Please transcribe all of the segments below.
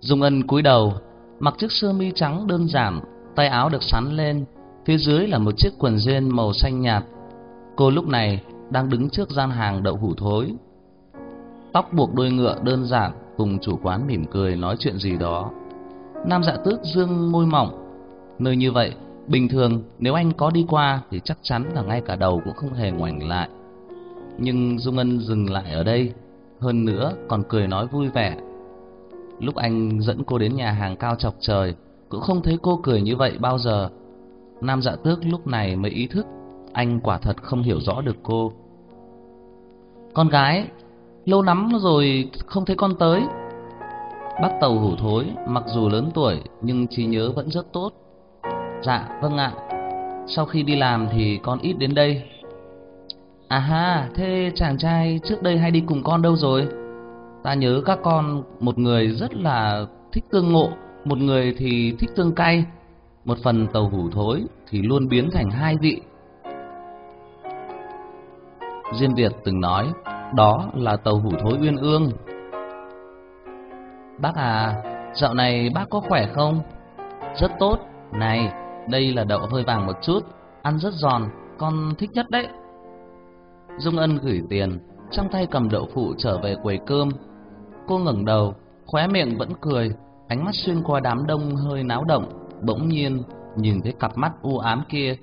Dung Ân cúi đầu, mặc chiếc sơ mi trắng đơn giản, tay áo được sắn lên, phía dưới là một chiếc quần jean màu xanh nhạt. Cô lúc này đang đứng trước gian hàng đậu hũ thối. Tóc buộc đuôi ngựa đơn giản, cùng chủ quán mỉm cười nói chuyện gì đó. Nam Dạ Tước dương môi mỏng. Nơi như vậy, bình thường nếu anh có đi qua thì chắc chắn là ngay cả đầu cũng không hề ngoảnh lại. Nhưng Dung Ân dừng lại ở đây, hơn nữa còn cười nói vui vẻ. Lúc anh dẫn cô đến nhà hàng cao chọc trời, cũng không thấy cô cười như vậy bao giờ. Nam Dạ Tước lúc này mới ý thức, anh quả thật không hiểu rõ được cô. Con gái, lâu lắm rồi không thấy con tới. Bác tàu hủ thối, mặc dù lớn tuổi nhưng trí nhớ vẫn rất tốt. Dạ, vâng ạ. Sau khi đi làm thì con ít đến đây. À ha, thế chàng trai trước đây hay đi cùng con đâu rồi? Ta nhớ các con một người rất là thích tương ngộ, một người thì thích tương cay. Một phần tàu hủ thối thì luôn biến thành hai vị. Diên Việt từng nói, đó là tàu hủ thối uyên ương. Bác à, dạo này bác có khỏe không? Rất tốt. Này, đây là đậu hơi vàng một chút, ăn rất giòn, con thích nhất đấy. Dung Ân gửi tiền, trong tay cầm đậu phụ trở về quầy cơm. Cô ngẩng đầu, khóe miệng vẫn cười, ánh mắt xuyên qua đám đông hơi náo động, bỗng nhiên nhìn thấy cặp mắt u ám kia.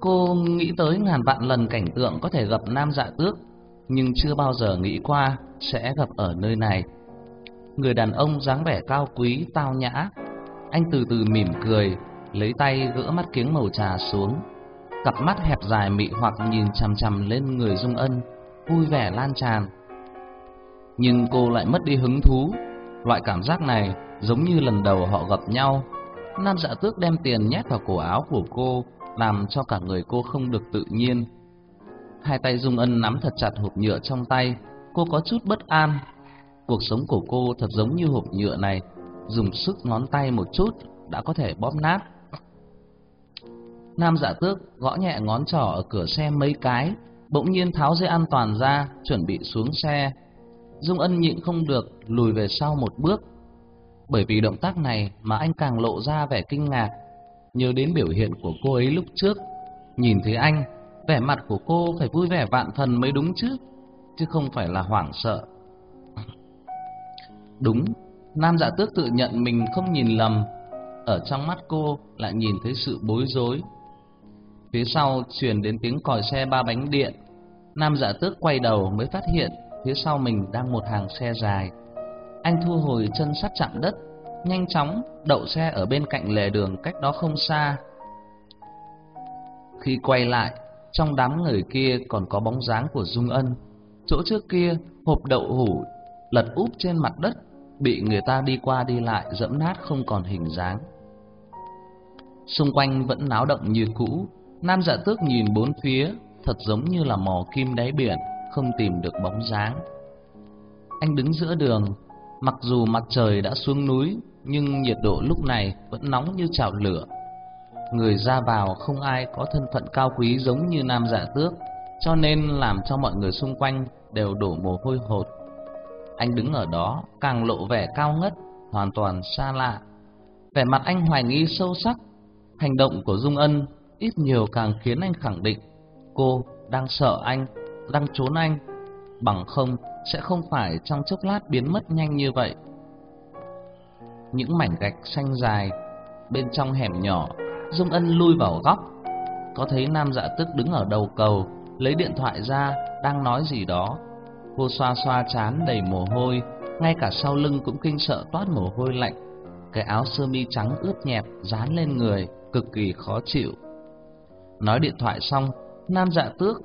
Cô nghĩ tới ngàn vạn lần cảnh tượng có thể gặp nam dạ tước, nhưng chưa bao giờ nghĩ qua sẽ gặp ở nơi này. Người đàn ông dáng vẻ cao quý, tao nhã. Anh từ từ mỉm cười, lấy tay gỡ mắt kiếng màu trà xuống. Cặp mắt hẹp dài mị hoặc nhìn chằm chằm lên người Dung Ân, vui vẻ lan tràn. Nhưng cô lại mất đi hứng thú. Loại cảm giác này giống như lần đầu họ gặp nhau. Nam dạ tước đem tiền nhét vào cổ áo của cô, làm cho cả người cô không được tự nhiên. Hai tay Dung Ân nắm thật chặt hộp nhựa trong tay, cô có chút bất an. Cuộc sống của cô thật giống như hộp nhựa này, dùng sức ngón tay một chút đã có thể bóp nát. Nam dạ tước gõ nhẹ ngón trỏ ở cửa xe mấy cái, bỗng nhiên tháo dây an toàn ra, chuẩn bị xuống xe. Dung Ân nhịn không được, lùi về sau một bước. Bởi vì động tác này mà anh càng lộ ra vẻ kinh ngạc, nhớ đến biểu hiện của cô ấy lúc trước. Nhìn thấy anh, vẻ mặt của cô phải vui vẻ vạn phần mới đúng chứ, chứ không phải là hoảng sợ. Đúng, Nam dạ tước tự nhận mình không nhìn lầm, ở trong mắt cô lại nhìn thấy sự bối rối. Phía sau truyền đến tiếng còi xe ba bánh điện. Nam dạ tước quay đầu mới phát hiện phía sau mình đang một hàng xe dài. Anh thu hồi chân sắt chạm đất, nhanh chóng đậu xe ở bên cạnh lề đường cách đó không xa. Khi quay lại, trong đám người kia còn có bóng dáng của Dung Ân. Chỗ trước kia, hộp đậu hủ lật úp trên mặt đất, bị người ta đi qua đi lại dẫm nát không còn hình dáng. Xung quanh vẫn náo động như cũ, Nam Dạ Tước nhìn bốn phía, thật giống như là mò kim đáy biển, không tìm được bóng dáng. Anh đứng giữa đường, mặc dù mặt trời đã xuống núi, nhưng nhiệt độ lúc này vẫn nóng như chảo lửa. Người ra vào không ai có thân phận cao quý giống như Nam Dạ Tước, cho nên làm cho mọi người xung quanh đều đổ mồ hôi hột. Anh đứng ở đó càng lộ vẻ cao ngất, hoàn toàn xa lạ. Vẻ mặt anh hoài nghi sâu sắc, hành động của Dung Ân ít nhiều càng khiến anh khẳng định cô đang sợ anh, đang trốn anh, bằng không sẽ không phải trong chốc lát biến mất nhanh như vậy. Những mảnh gạch xanh dài bên trong hẻm nhỏ, Dung Ân lui vào góc, có thấy Nam Dạ Tức đứng ở đầu cầu, lấy điện thoại ra đang nói gì đó. Cô xoa xoa chán đầy mồ hôi, ngay cả sau lưng cũng kinh sợ toát mồ hôi lạnh. Cái áo sơ mi trắng ướt nhẹp dán lên người, cực kỳ khó chịu. Nói điện thoại xong, Nam Dạ Tước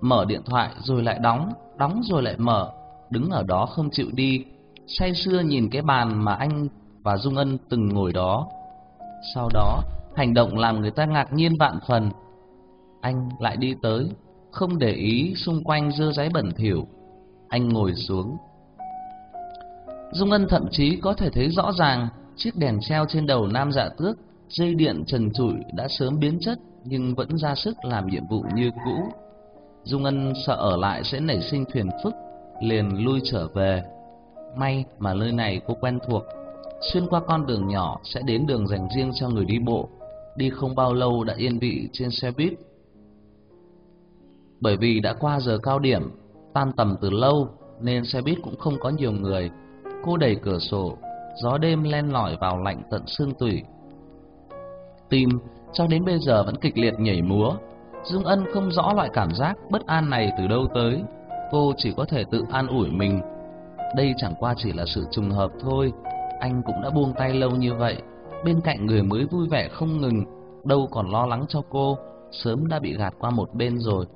mở điện thoại rồi lại đóng, đóng rồi lại mở, đứng ở đó không chịu đi, say sưa nhìn cái bàn mà anh và Dung Ân từng ngồi đó. Sau đó, hành động làm người ta ngạc nhiên vạn phần. Anh lại đi tới, không để ý xung quanh dơ giấy bẩn thỉu. Anh ngồi xuống. Dung Ân thậm chí có thể thấy rõ ràng chiếc đèn treo trên đầu Nam Dạ Tước, dây điện trần trụi đã sớm biến chất nhưng vẫn ra sức làm nhiệm vụ như cũ. Dung Ân sợ ở lại sẽ nảy sinh phiền phức, liền lui trở về. May mà nơi này cô quen thuộc. xuyên qua con đường nhỏ sẽ đến đường dành riêng cho người đi bộ. Đi không bao lâu đã yên vị trên xe buýt. Bởi vì đã qua giờ cao điểm, tan tầm từ lâu nên xe buýt cũng không có nhiều người. Cô đẩy cửa sổ, gió đêm len lỏi vào lạnh tận xương tủy. Tim cho đến bây giờ vẫn kịch liệt nhảy múa. Dung Ân không rõ loại cảm giác bất an này từ đâu tới. Cô chỉ có thể tự an ủi mình. Đây chẳng qua chỉ là sự trùng hợp thôi. Anh cũng đã buông tay lâu như vậy. Bên cạnh người mới vui vẻ không ngừng, đâu còn lo lắng cho cô, sớm đã bị gạt qua một bên rồi.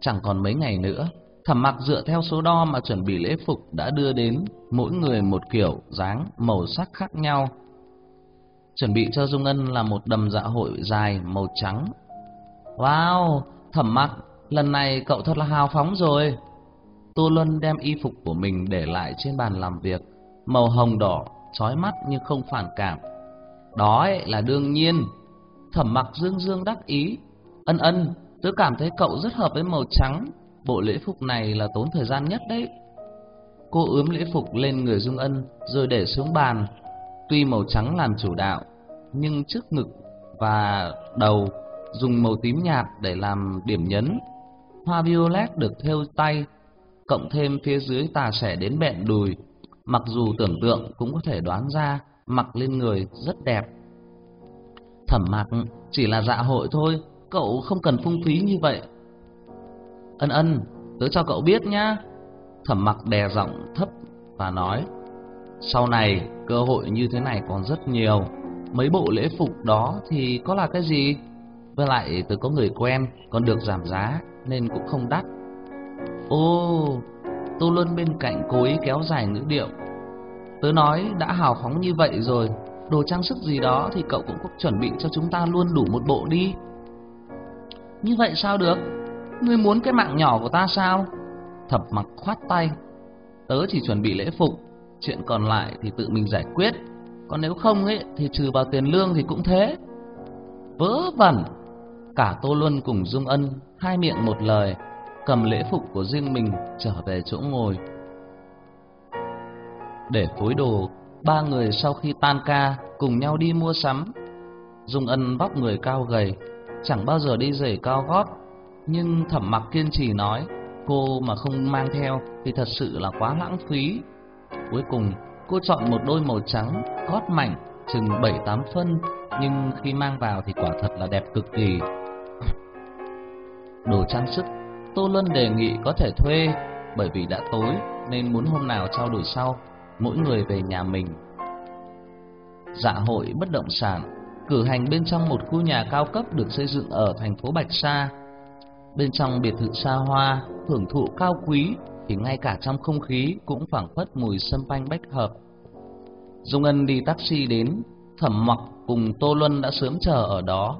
Chẳng còn mấy ngày nữa, Thẩm Mặc dựa theo số đo mà chuẩn bị lễ phục đã đưa đến, mỗi người một kiểu dáng, màu sắc khác nhau. Chuẩn bị cho Dung Ân là một đầm dạ hội dài màu trắng. Wow, Thẩm Mặc, lần này cậu thật là hào phóng rồi. Tô Luân đem y phục của mình để lại trên bàn làm việc, màu hồng đỏ, chói mắt nhưng không phản cảm. Đó ấy là đương nhiên. Thẩm Mặc dương dương đắc ý, ân ân, tớ cảm thấy cậu rất hợp với màu trắng, bộ lễ phục này là tốn thời gian nhất đấy. Cô ướm lễ phục lên người Dung Ân rồi để xuống bàn. Tuy màu trắng làm chủ đạo, nhưng trước ngực và đầu dùng màu tím nhạt để làm điểm nhấn. Hoa violet được thêu tay, cộng thêm phía dưới tà xẻ đến bẹn đùi, mặc dù tưởng tượng cũng có thể đoán ra mặc lên người rất đẹp. Thẩm mặc chỉ là dạ hội thôi, cậu không cần phung phí như vậy. Ân ân, tớ cho cậu biết nhá. Thẩm mặc đè giọng thấp và nói, sau này cơ hội như thế này còn rất nhiều. Mấy bộ lễ phục đó thì có là cái gì? Với lại tớ có người quen, còn được giảm giá nên cũng không đắt. Ô, Tô Luân bên cạnh cố ý kéo dài ngữ điệu. Tớ nói đã hào phóng như vậy rồi, đồ trang sức gì đó thì cậu cũng có chuẩn bị cho chúng ta luôn đủ một bộ đi. Như vậy sao được? Ngươi muốn cái mạng nhỏ của ta sao? Thập mặc khoát tay. Tớ chỉ chuẩn bị lễ phục, chuyện còn lại thì tự mình giải quyết. Còn nếu không ấy thì trừ vào tiền lương thì cũng thế. Vớ vẩn. Cả Tô Luân cùng Dung Ân hai miệng một lời, cầm lễ phục của riêng mình trở về chỗ ngồi. Để phối đồ, ba người sau khi tan ca cùng nhau đi mua sắm. Dung Ân vóc người cao gầy, chẳng bao giờ đi giày cao gót, nhưng Thẩm Mặc kiên trì nói, cô mà không mang theo thì thật sự là quá lãng phí. Cuối cùng, cô chọn một đôi màu trắng, cót mảnh, chừng 7-8 phân, nhưng khi mang vào thì quả thật là đẹp cực kỳ. Đồ trang sức, Tô Luân đề nghị có thể thuê, bởi vì đã tối nên muốn hôm nào trao đổi sau, mỗi người về nhà mình. Dạ hội bất động sản cử hành bên trong một khu nhà cao cấp được xây dựng ở thành phố Bạch Sa. Bên trong biệt thự xa hoa, hưởng thụ cao quý thì ngay cả trong không khí cũng phảng phất mùi sâm panh bách hợp. Dung Ân đi taxi đến, Thẩm Mặc cùng Tô Luân đã sớm chờ ở đó.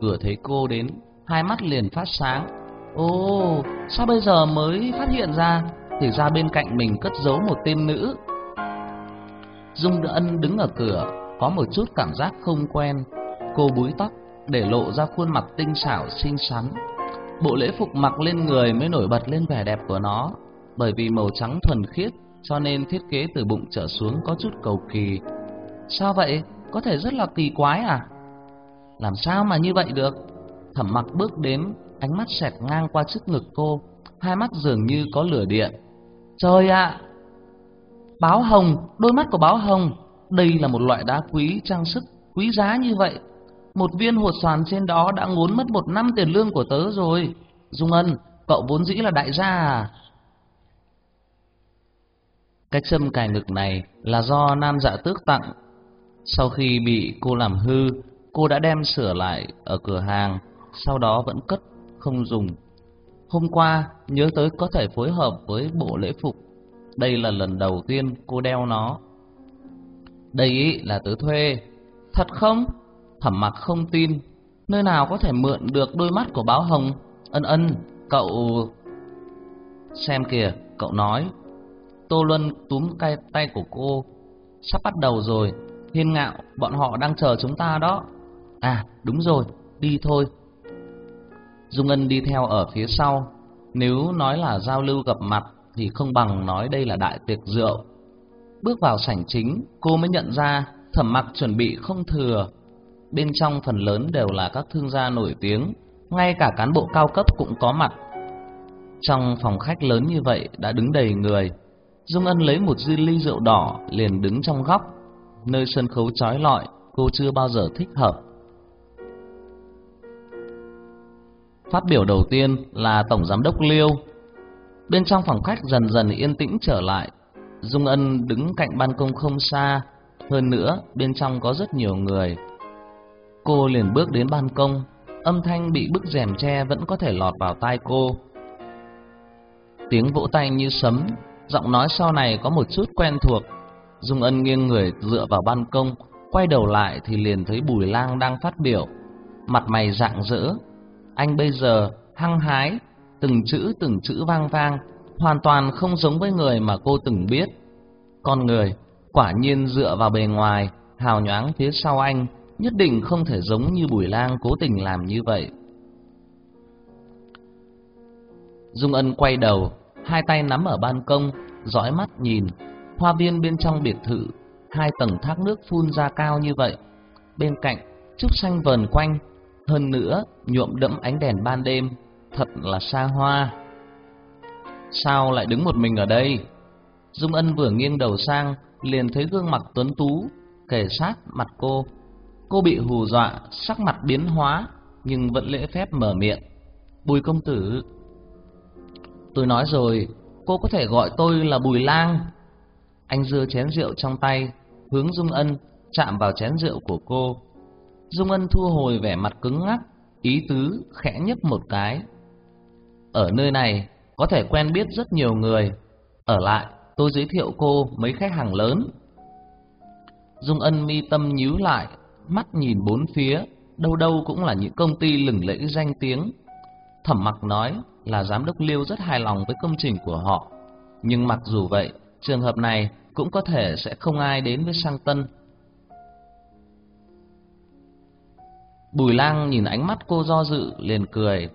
Vừa thấy cô đến, hai mắt liền phát sáng. Ô, sao bây giờ mới phát hiện ra? Thì ra bên cạnh mình cất giấu một tên nữ. Dung Ân đứng ở cửa, có một chút cảm giác không quen. Cô búi tóc để lộ ra khuôn mặt tinh xảo xinh xắn. Bộ lễ phục mặc lên người mới nổi bật lên vẻ đẹp của nó, bởi vì màu trắng thuần khiết cho nên thiết kế từ bụng trở xuống có chút cầu kỳ. Sao vậy? Có thể rất là kỳ quái à? Làm sao mà như vậy được? Thẩm Mặc bước đến, ánh mắt xẹt ngang qua trước ngực cô, hai mắt dường như có lửa điện. Trời ạ! Báo hồng, đôi mắt của báo hồng, đây là một loại đá quý trang sức quý giá như vậy. Một viên hột xoàn trên đó đã ngốn mất một năm tiền lương của tớ rồi. Dung Ân, cậu vốn dĩ là đại gia à? Cách xâm cài ngực này là do nam dạ tước tặng. Sau khi bị cô làm hư, cô đã đem sửa lại ở cửa hàng, sau đó vẫn cất, không dùng. Hôm qua, nhớ tới có thể phối hợp với bộ lễ phục. Đây là lần đầu tiên cô đeo nó. Đây ý là tớ thuê. Thật không? Thẩm mặc không tin. Nơi nào có thể mượn được đôi mắt của báo hồng? Ân ân, cậu... Xem kìa, cậu nói. Tô Luân túm tay tay của cô. Sắp bắt đầu rồi. Hiên ngạo, bọn họ đang chờ chúng ta đó. À, đúng rồi, đi thôi. Dung Ân đi theo ở phía sau. Nếu nói là giao lưu gặp mặt thì không bằng nói đây là đại tiệc rượu. Bước vào sảnh chính, cô mới nhận ra thẩm mặc chuẩn bị không thừa. Bên trong phần lớn đều là các thương gia nổi tiếng, ngay cả cán bộ cao cấp cũng có mặt. Trong phòng khách lớn như vậy đã đứng đầy người. Dung Ân lấy một ly rượu đỏ liền đứng trong góc, nơi sân khấu trói lọi, cô chưa bao giờ thích hợp. Phát biểu đầu tiên là Tổng Giám đốc Liêu. Bên trong phòng khách dần dần yên tĩnh trở lại. Dung Ân đứng cạnh ban công không xa, hơn nữa bên trong có rất nhiều người. Cô liền bước đến ban công, âm thanh bị bức rèm che vẫn có thể lọt vào tai cô. Tiếng vỗ tay như sấm, giọng nói sau này có một chút quen thuộc. Dung Ân nghiêng người dựa vào ban công, quay đầu lại thì liền thấy Bùi Lang đang phát biểu, mặt mày rạng rỡ. Anh bây giờ hăng hái, từng chữ từng chữ vang vang, hoàn toàn không giống với người mà cô từng biết. Con người quả nhiên dựa vào bề ngoài, hào nhoáng phía sau anh, nhất định không thể giống như Bùi Lang cố tình làm như vậy. Dung Ân quay đầu, hai tay nắm ở ban công, dõi mắt nhìn, hoa viên bên trong biệt thự, hai tầng thác nước phun ra cao như vậy. Bên cạnh, trúc xanh vờn quanh, hơn nữa nhuộm đẫm ánh đèn ban đêm, thật là xa hoa. Sao lại đứng một mình ở đây? Dung Ân vừa nghiêng đầu sang, liền thấy gương mặt tuấn tú kề sát mặt cô. Cô bị hù dọa, sắc mặt biến hóa, nhưng vẫn lễ phép mở miệng. Bùi công tử. Tôi nói rồi, cô có thể gọi tôi là Bùi Lang. Anh dưa chén rượu trong tay, hướng Dung Ân chạm vào chén rượu của cô. Dung Ân thu hồi vẻ mặt cứng ngắc, ý tứ khẽ nhấp một cái. Ở nơi này có thể quen biết rất nhiều người, ở lại tôi giới thiệu cô mấy khách hàng lớn. Dung Ân mi tâm nhíu lại, mắt nhìn bốn phía, đâu đâu cũng là những công ty lừng lẫy danh tiếng. Thẩm Mặc nói là giám đốc Liêu rất hài lòng với công trình của họ, nhưng mặc dù vậy, trường hợp này cũng có thể sẽ không ai đến với Sang Tân. Bùi Lang nhìn ánh mắt cô do dự liền cười,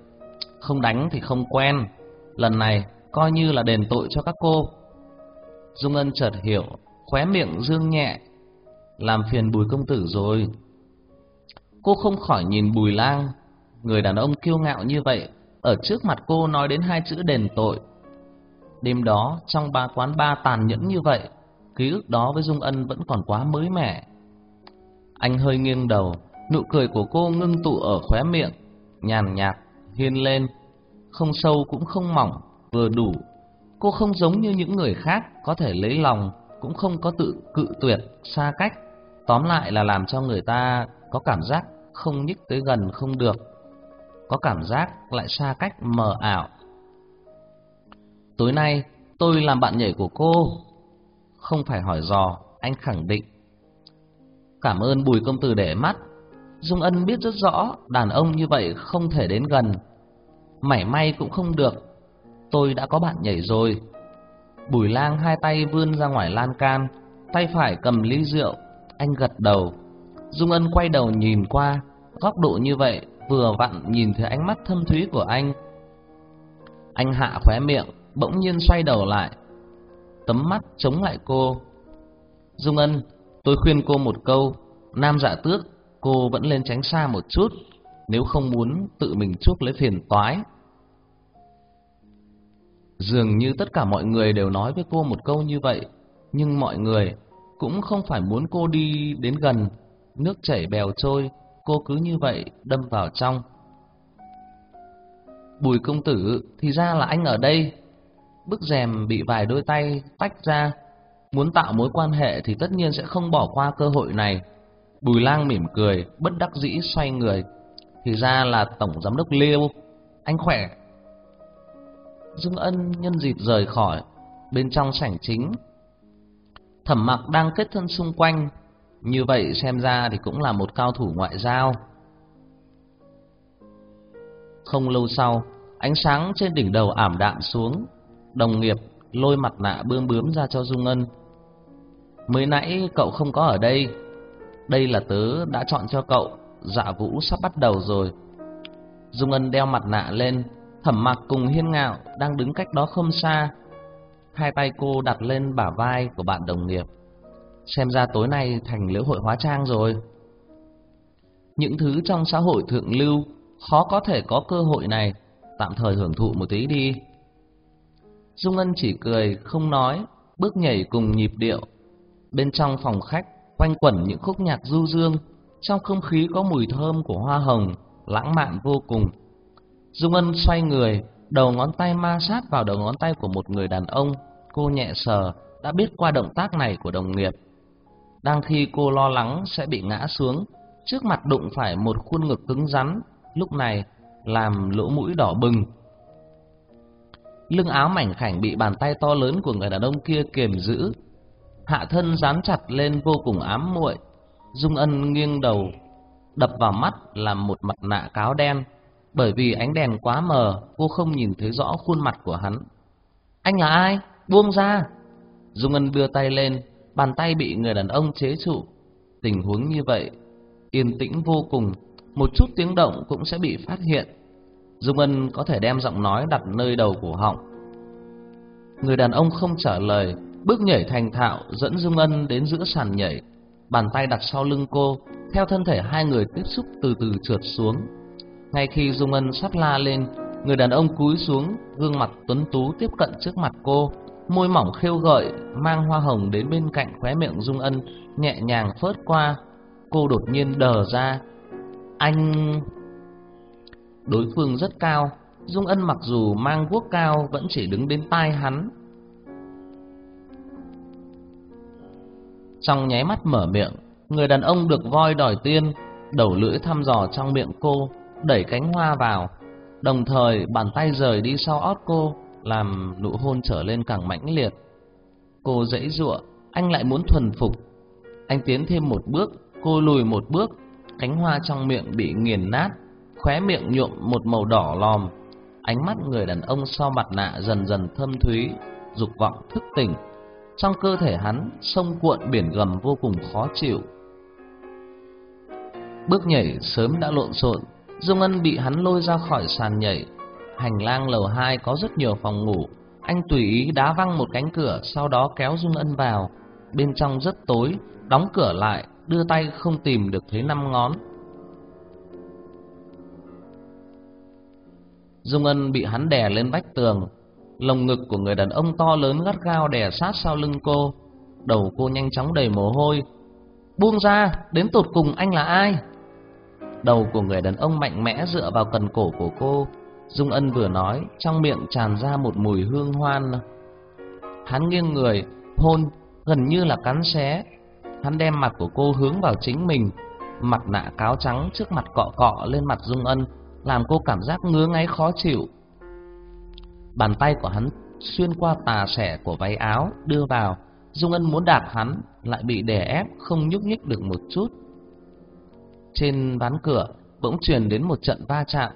không đánh thì không quen, lần này coi như là đền tội cho các cô. Dung Ân chợt hiểu, khóe miệng dương nhẹ, làm phiền Bùi công tử rồi. Cô không khỏi nhìn Bùi Lang, người đàn ông kiêu ngạo như vậy, ở trước mặt cô nói đến hai chữ đền tội. Đêm đó, trong ba quán ba tàn nhẫn như vậy, ký ức đó với Dung Ân vẫn còn quá mới mẻ. Anh hơi nghiêng đầu, nụ cười của cô ngưng tụ ở khóe miệng, nhàn nhạt, hiên lên, không sâu cũng không mỏng, vừa đủ. Cô không giống như những người khác có thể lấy lòng, cũng không có tự cự tuyệt, xa cách. Tóm lại là làm cho người ta có cảm giác không nhích tới gần không được, có cảm giác lại xa cách mờ ảo. Tối nay tôi làm bạn nhảy của cô, không phải hỏi dò, anh khẳng định. Cảm ơn Bùi công tử để mắt. Dung Ân biết rất rõ đàn ông như vậy không thể đến gần, mảy may cũng không được. Tôi đã có bạn nhảy rồi. Bùi Lang hai tay vươn ra ngoài lan can, tay phải cầm ly rượu, anh gật đầu. Dung Ân quay đầu nhìn qua, góc độ như vậy vừa vặn nhìn thấy ánh mắt thâm thúy của anh. Anh hạ khóe miệng, bỗng nhiên xoay đầu lại, tấm mắt chống lại cô. Dung Ân, tôi khuyên cô một câu, nam dạ tước, cô vẫn lên tránh xa một chút, nếu không muốn tự mình chuốc lấy phiền toái. Dường như tất cả mọi người đều nói với cô một câu như vậy, nhưng mọi người cũng không phải muốn cô đi đến gần, nước chảy bèo trôi, cô cứ như vậy đâm vào trong. Bùi công tử, thì ra là anh ở đây. Bức rèm bị vài đôi tay tách ra, muốn tạo mối quan hệ thì tất nhiên sẽ không bỏ qua cơ hội này. Bùi lang mỉm cười, bất đắc dĩ xoay người. Thì ra là Tổng Giám đốc Liêu, anh khỏe. Dương Ân nhân dịp rời khỏi, bên trong sảnh chính. Thẩm mặc đang kết thân xung quanh, như vậy xem ra thì cũng là một cao thủ ngoại giao. Không lâu sau, ánh sáng trên đỉnh đầu ảm đạm xuống, đồng nghiệp lôi mặt nạ bươm bướm ra cho Dung Ân. Mới nãy cậu không có ở đây, đây là tớ đã chọn cho cậu, dạ vũ sắp bắt đầu rồi. Dung Ân đeo mặt nạ lên, Thẩm Mặc cùng Hiên Ngạo đang đứng cách đó không xa. Hai tay cô đặt lên bả vai của bạn đồng nghiệp, xem ra tối nay thành lễ hội hóa trang rồi. Những thứ trong xã hội thượng lưu khó có thể có cơ hội này, tạm thời hưởng thụ một tí đi. Dung Ân chỉ cười, không nói, bước nhảy cùng nhịp điệu. Bên trong phòng khách quanh quẩn những khúc nhạc du dương, trong không khí có mùi thơm của hoa hồng, lãng mạn vô cùng. Dung Ân xoay người, đầu ngón tay ma sát vào đầu ngón tay của một người đàn ông, cô nhẹ sờ, đã biết qua động tác này của đồng nghiệp. Đang khi cô lo lắng sẽ bị ngã xuống, trước mặt đụng phải một khuôn ngực cứng rắn, lúc này làm lỗ mũi đỏ bừng. Lưng áo mảnh khảnh bị bàn tay to lớn của người đàn ông kia kiềm giữ, hạ thân dán chặt lên vô cùng ám muội. Dung Ân nghiêng đầu, đập vào mắt là một mặt nạ cáo đen, bởi vì ánh đèn quá mờ, cô không nhìn thấy rõ khuôn mặt của hắn. "Anh là ai? Buông ra!" Dung Ân đưa tay lên, bàn tay bị người đàn ông chế trụ. Tình huống như vậy, yên tĩnh vô cùng, một chút tiếng động cũng sẽ bị phát hiện. Dung Ân có thể đem giọng nói đặt nơi đầu cổ họng. Người đàn ông không trả lời, bước nhảy thành thạo dẫn Dung Ân đến giữa sàn nhảy, bàn tay đặt sau lưng cô, theo thân thể hai người tiếp xúc từ từ trượt xuống. Ngay khi Dung Ân sắp la lên, người đàn ông cúi xuống, gương mặt tuấn tú tiếp cận trước mặt cô, môi mỏng khêu gợi, mang hoa hồng đến bên cạnh khóe miệng Dung Ân, nhẹ nhàng phớt qua. Cô đột nhiên đờ ra. Anh... Đối phương rất cao, Dung Ân mặc dù mang guốc cao vẫn chỉ đứng đến tai hắn. Trong nháy mắt mở miệng, người đàn ông được voi đòi tiên, đầu lưỡi thăm dò trong miệng cô, đẩy cánh hoa vào, đồng thời bàn tay rời đi sau ót cô, làm nụ hôn trở lên càng mãnh liệt. Cô dãy giụa, anh lại muốn thuần phục. Anh tiến thêm một bước, cô lùi một bước, cánh hoa trong miệng bị nghiền nát, khóe miệng nhuộm một màu đỏ lòm. Ánh mắt người đàn ông sau mặt nạ dần dần thâm thúy, dục vọng thức tỉnh. Trong cơ thể hắn, sông cuộn biển gầm vô cùng khó chịu. Bước nhảy sớm đã lộn xộn, Dung Ân bị hắn lôi ra khỏi sàn nhảy, Hành lang lầu 2 có rất nhiều phòng ngủ. Anh tùy ý đá văng một cánh cửa, sau đó kéo Dung Ân vào. Bên trong rất tối, đóng cửa lại, đưa tay không tìm được thấy năm ngón. Dung Ân bị hắn đè lên vách tường, lồng ngực của người đàn ông to lớn gắt gao đè sát sau lưng cô, đầu cô nhanh chóng đầy mồ hôi. "Buông ra, đến tột cùng anh là ai?" Đầu của người đàn ông mạnh mẽ dựa vào cần cổ của cô, Dung Ân vừa nói, trong miệng tràn ra một mùi hương hoan. Hắn nghiêng người, hôn, gần như là cắn xé. Hắn đem mặt của cô hướng vào chính mình, mặt nạ cáo trắng trước mặt cọ cọ lên mặt Dung Ân, làm cô cảm giác ngứa ngáy khó chịu. Bàn tay của hắn xuyên qua tà xẻ của váy áo, đưa vào. Dung Ân muốn đạp hắn, lại bị đè ép, không nhúc nhích được một chút. Trên ván cửa, bỗng truyền đến một trận va chạm.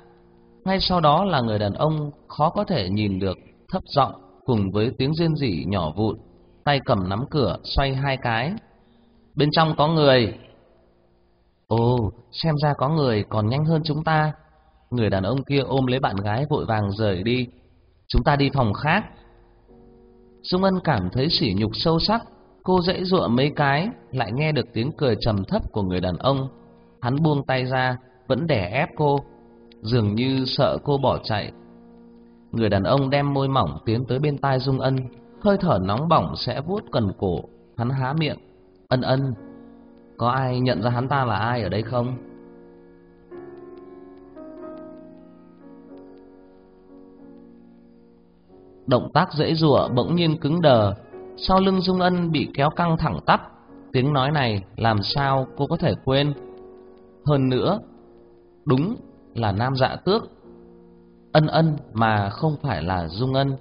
Ngay sau đó là người đàn ông khó có thể nhìn được, thấp giọng cùng với tiếng rên rỉ nhỏ vụn, tay cầm nắm cửa xoay hai cái. Bên trong có người. Ồ, xem ra có người còn nhanh hơn chúng ta. Người đàn ông kia ôm lấy bạn gái vội vàng rời đi. Chúng ta đi phòng khác. Dung Ân cảm thấy sỉ nhục sâu sắc, cô dãy dụa mấy cái, lại nghe được tiếng cười trầm thấp của người đàn ông. Hắn buông tay ra, vẫn đè ép cô, dường như sợ cô bỏ chạy. Người đàn ông đem môi mỏng tiến tới bên tai Dung Ân, hơi thở nóng bỏng sẽ vuốt cần cổ, hắn há miệng, "Ân Ân, có ai nhận ra hắn ta là ai ở đây không?" Động tác dễ dụa bỗng nhiên cứng đờ, sau lưng Dung Ân bị kéo căng thẳng tắp, tiếng nói này làm sao cô có thể quên? Hơn nữa, đúng là nam dạ tước Ân ân mà không phải là dung ân.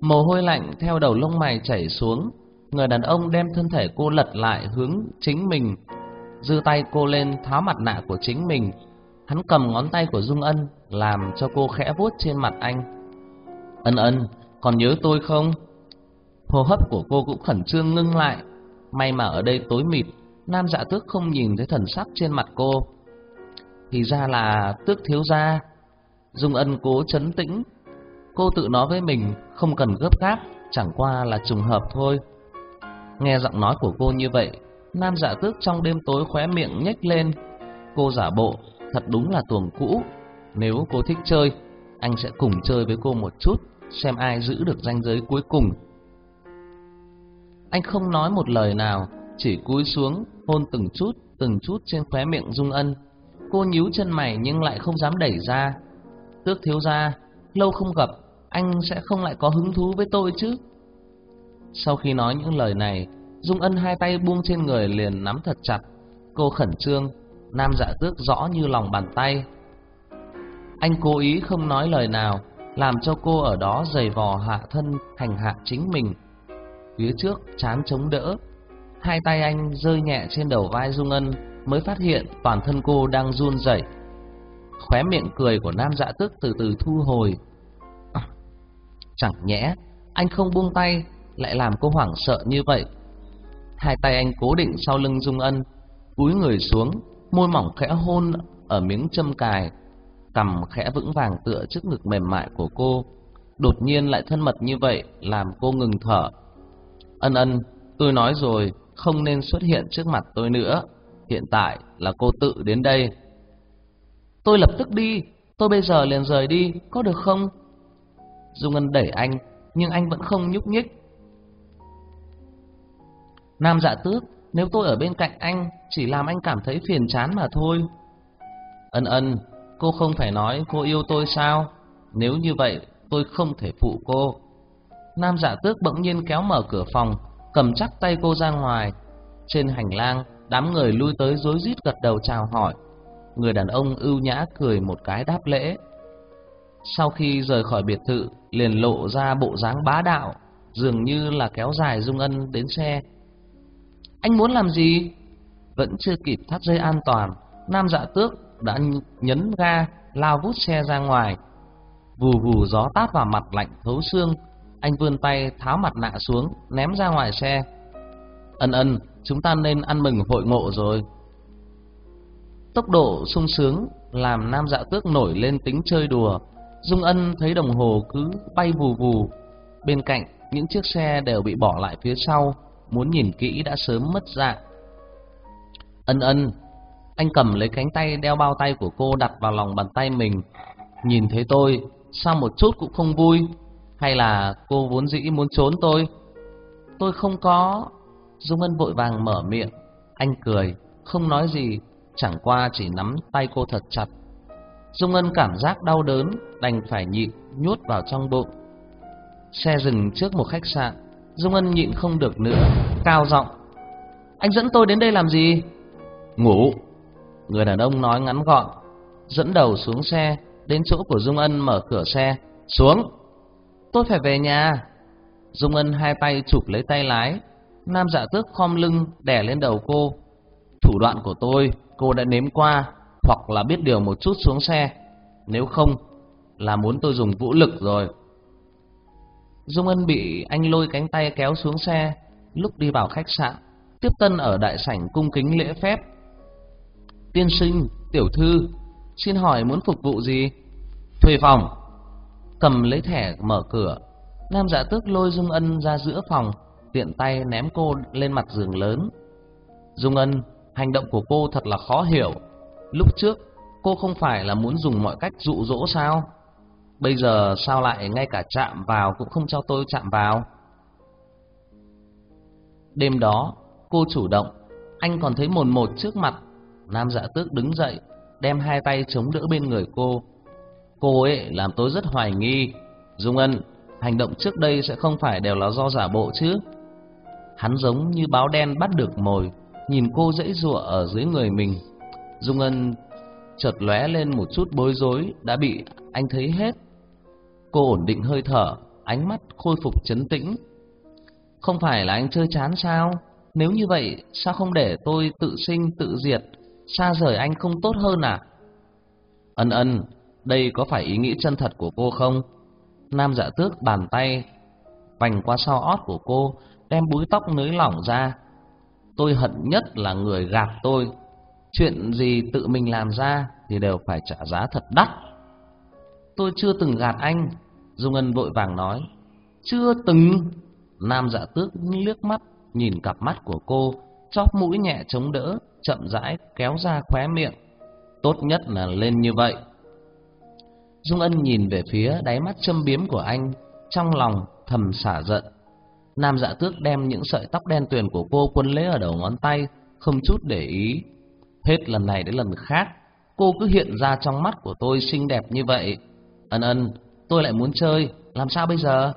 Mồ hôi lạnh theo đầu lông mày chảy xuống Người đàn ông đem thân thể cô lật lại hướng chính mình Dư tay cô lên tháo mặt nạ của chính mình. Hắn cầm ngón tay của Dung Ân Làm cho cô khẽ vuốt trên mặt anh. Ân ân, còn nhớ tôi không? Hô hấp của cô cũng khẩn trương ngưng lại May mà ở đây tối mịt. Nam dạ tước không nhìn thấy thần sắc trên mặt cô thì ra là tước thiếu gia. Dung Ân cố chấn tĩnh, cô tự nói với mình không cần gấp gáp, chẳng qua là trùng hợp thôi. Nghe giọng nói của cô như vậy, nam dạ tước trong đêm tối khóe miệng nhếch lên. Cô giả bộ, thật đúng là tuồng cũ. Nếu cô thích chơi, anh sẽ cùng chơi với cô một chút, xem ai giữ được ranh giới cuối cùng. Anh không nói một lời nào, chỉ cúi xuống, hôn từng chút, từng chút trên khóe miệng Dung Ân. Cô nhíu chân mày nhưng lại không dám đẩy ra. Tước thiếu gia, lâu không gặp, anh sẽ không lại có hứng thú với tôi chứ? Sau khi nói những lời này, Dung Ân hai tay buông trên người liền nắm thật chặt. Cô khẩn trương, nam dạ tước rõ như lòng bàn tay. Anh cố ý không nói lời nào, làm cho cô ở đó giày vò hạ thân hành hạ chính mình. Phía trước chán chống đỡ, hai tay anh rơi nhẹ trên đầu vai Dung Ân, mới phát hiện toàn thân cô đang run rẩy. Khóe miệng cười của nam dạ tức từ từ thu hồi. Chẳng nhẽ anh không buông tay lại làm cô hoảng sợ như vậy. Hai tay anh cố định sau lưng Dung Ân, cúi người xuống, môi mỏng khẽ hôn ở miếng châm cài, cằm khẽ vững vàng tựa trước ngực mềm mại của cô. Đột nhiên lại thân mật như vậy, làm cô ngừng thở. Ân ân, tôi nói rồi, không nên xuất hiện trước mặt tôi nữa. Hiện tại là cô tự đến đây. Tôi lập tức đi, tôi bây giờ liền rời đi, có được không? Dung Ân đẩy anh, nhưng anh vẫn không nhúc nhích. Nam dạ tước, nếu tôi ở bên cạnh anh, chỉ làm anh cảm thấy phiền chán mà thôi. Ân ân, cô không phải nói cô yêu tôi sao? Nếu như vậy, tôi không thể phụ cô. Nam dạ tước bỗng nhiên kéo mở cửa phòng, cầm chắc tay cô ra ngoài. Trên hành lang, đám người lui tới rối rít gật đầu chào hỏi. Người đàn ông ưu nhã cười một cái đáp lễ. Sau khi rời khỏi biệt thự, liền lộ ra bộ dáng bá đạo, dường như là kéo dài Dung Ân đến xe. Anh muốn làm gì? Vẫn chưa kịp thắt dây an toàn, Nam Dạ Tước đã nhấn ga, lao vút xe ra ngoài. Vù vù gió tát vào mặt lạnh thấu xương, anh vươn tay tháo mặt nạ xuống, ném ra ngoài xe. Ân ân, chúng ta nên ăn mừng hội ngộ rồi. Tốc độ sung sướng làm Nam Dạ Tước nổi lên tính chơi đùa. Dung Ân thấy đồng hồ cứ bay vù vù, bên cạnh những chiếc xe đều bị bỏ lại phía sau, muốn nhìn kỹ đã sớm mất dạng. Ân ân, anh cầm lấy cánh tay đeo bao tay của cô đặt vào lòng bàn tay mình. Nhìn thấy tôi, sao một chút cũng không vui? Hay là cô vốn dĩ muốn trốn tôi? Tôi không có. Dung Ân vội vàng mở miệng. Anh cười, không nói gì, chẳng qua chỉ nắm tay cô thật chặt. Dung Ân cảm giác đau đớn, đành phải nhịn, nhốt vào trong bụng. Xe dừng trước một khách sạn, Dung Ân nhịn không được nữa, cao giọng: "Anh dẫn tôi đến đây làm gì?" "Ngủ." Người đàn ông nói ngắn gọn, dẫn đầu xuống xe, đến chỗ của Dung Ân mở cửa xe, "Xuống." "Tôi phải về nhà." Dung Ân hai tay chụp lấy tay lái, Nam Dạ Tước khom lưng đè lên đầu cô. "Thủ đoạn của tôi, cô đã nếm qua, hoặc là biết điều một chút xuống xe, nếu không là muốn tôi dùng vũ lực rồi." Dung Ân bị anh lôi cánh tay kéo xuống xe, lúc đi vào khách sạn, tiếp tân ở đại sảnh cung kính lễ phép. Tiên sinh, tiểu thư, xin hỏi muốn phục vụ gì? Thuê phòng. Cầm lấy thẻ mở cửa, Nam Dạ Tước lôi Dung Ân ra giữa phòng, tiện tay ném cô lên mặt giường lớn. Dung Ân, hành động của cô thật là khó hiểu. Lúc trước, cô không phải là muốn dùng mọi cách dụ dỗ sao? Bây giờ sao lại ngay cả chạm vào cũng không cho tôi chạm vào? Đêm đó, cô chủ động, anh còn thấy mồn một trước mặt. Nam dạ tước đứng dậy, đem hai tay chống đỡ bên người cô. Cô ấy làm tôi rất hoài nghi. Dung Ân, hành động trước đây sẽ không phải đều là do giả bộ chứ? Hắn giống như báo đen bắt được mồi, nhìn cô dãy dụa ở dưới người mình. Dung Ân chợt lóe lên một chút bối rối đã bị anh thấy hết. Cô ổn định hơi thở, ánh mắt khôi phục chấn tĩnh. Không phải là anh chơi chán sao? Nếu như vậy, sao không để tôi tự sinh tự diệt, xa rời anh không tốt hơn à? Ân ân, đây có phải ý nghĩ chân thật của cô không? Nam dạ tước bàn tay vành qua sau ót của cô, đem búi tóc nới lỏng ra. Tôi hận nhất là người gạt tôi. Chuyện gì tự mình làm ra thì đều phải trả giá thật đắt. Tôi chưa từng gạt anh Dung Ân vội vàng nói Chưa từng Nam dạ tước liếc mắt nhìn cặp mắt của cô, chóp mũi nhẹ chống đỡ, chậm rãi kéo ra khóe miệng. Tốt nhất là lên như vậy. Dung Ân nhìn về phía đáy mắt châm biếm của anh, trong lòng thầm xả giận. Nam Dạ Tước đem những sợi tóc đen tuyền của cô quấn lấy ở đầu ngón tay, không chút để ý. Hết lần này đến lần khác, cô cứ hiện ra trong mắt của tôi xinh đẹp như vậy. Ân ân, tôi lại muốn chơi, làm sao bây giờ?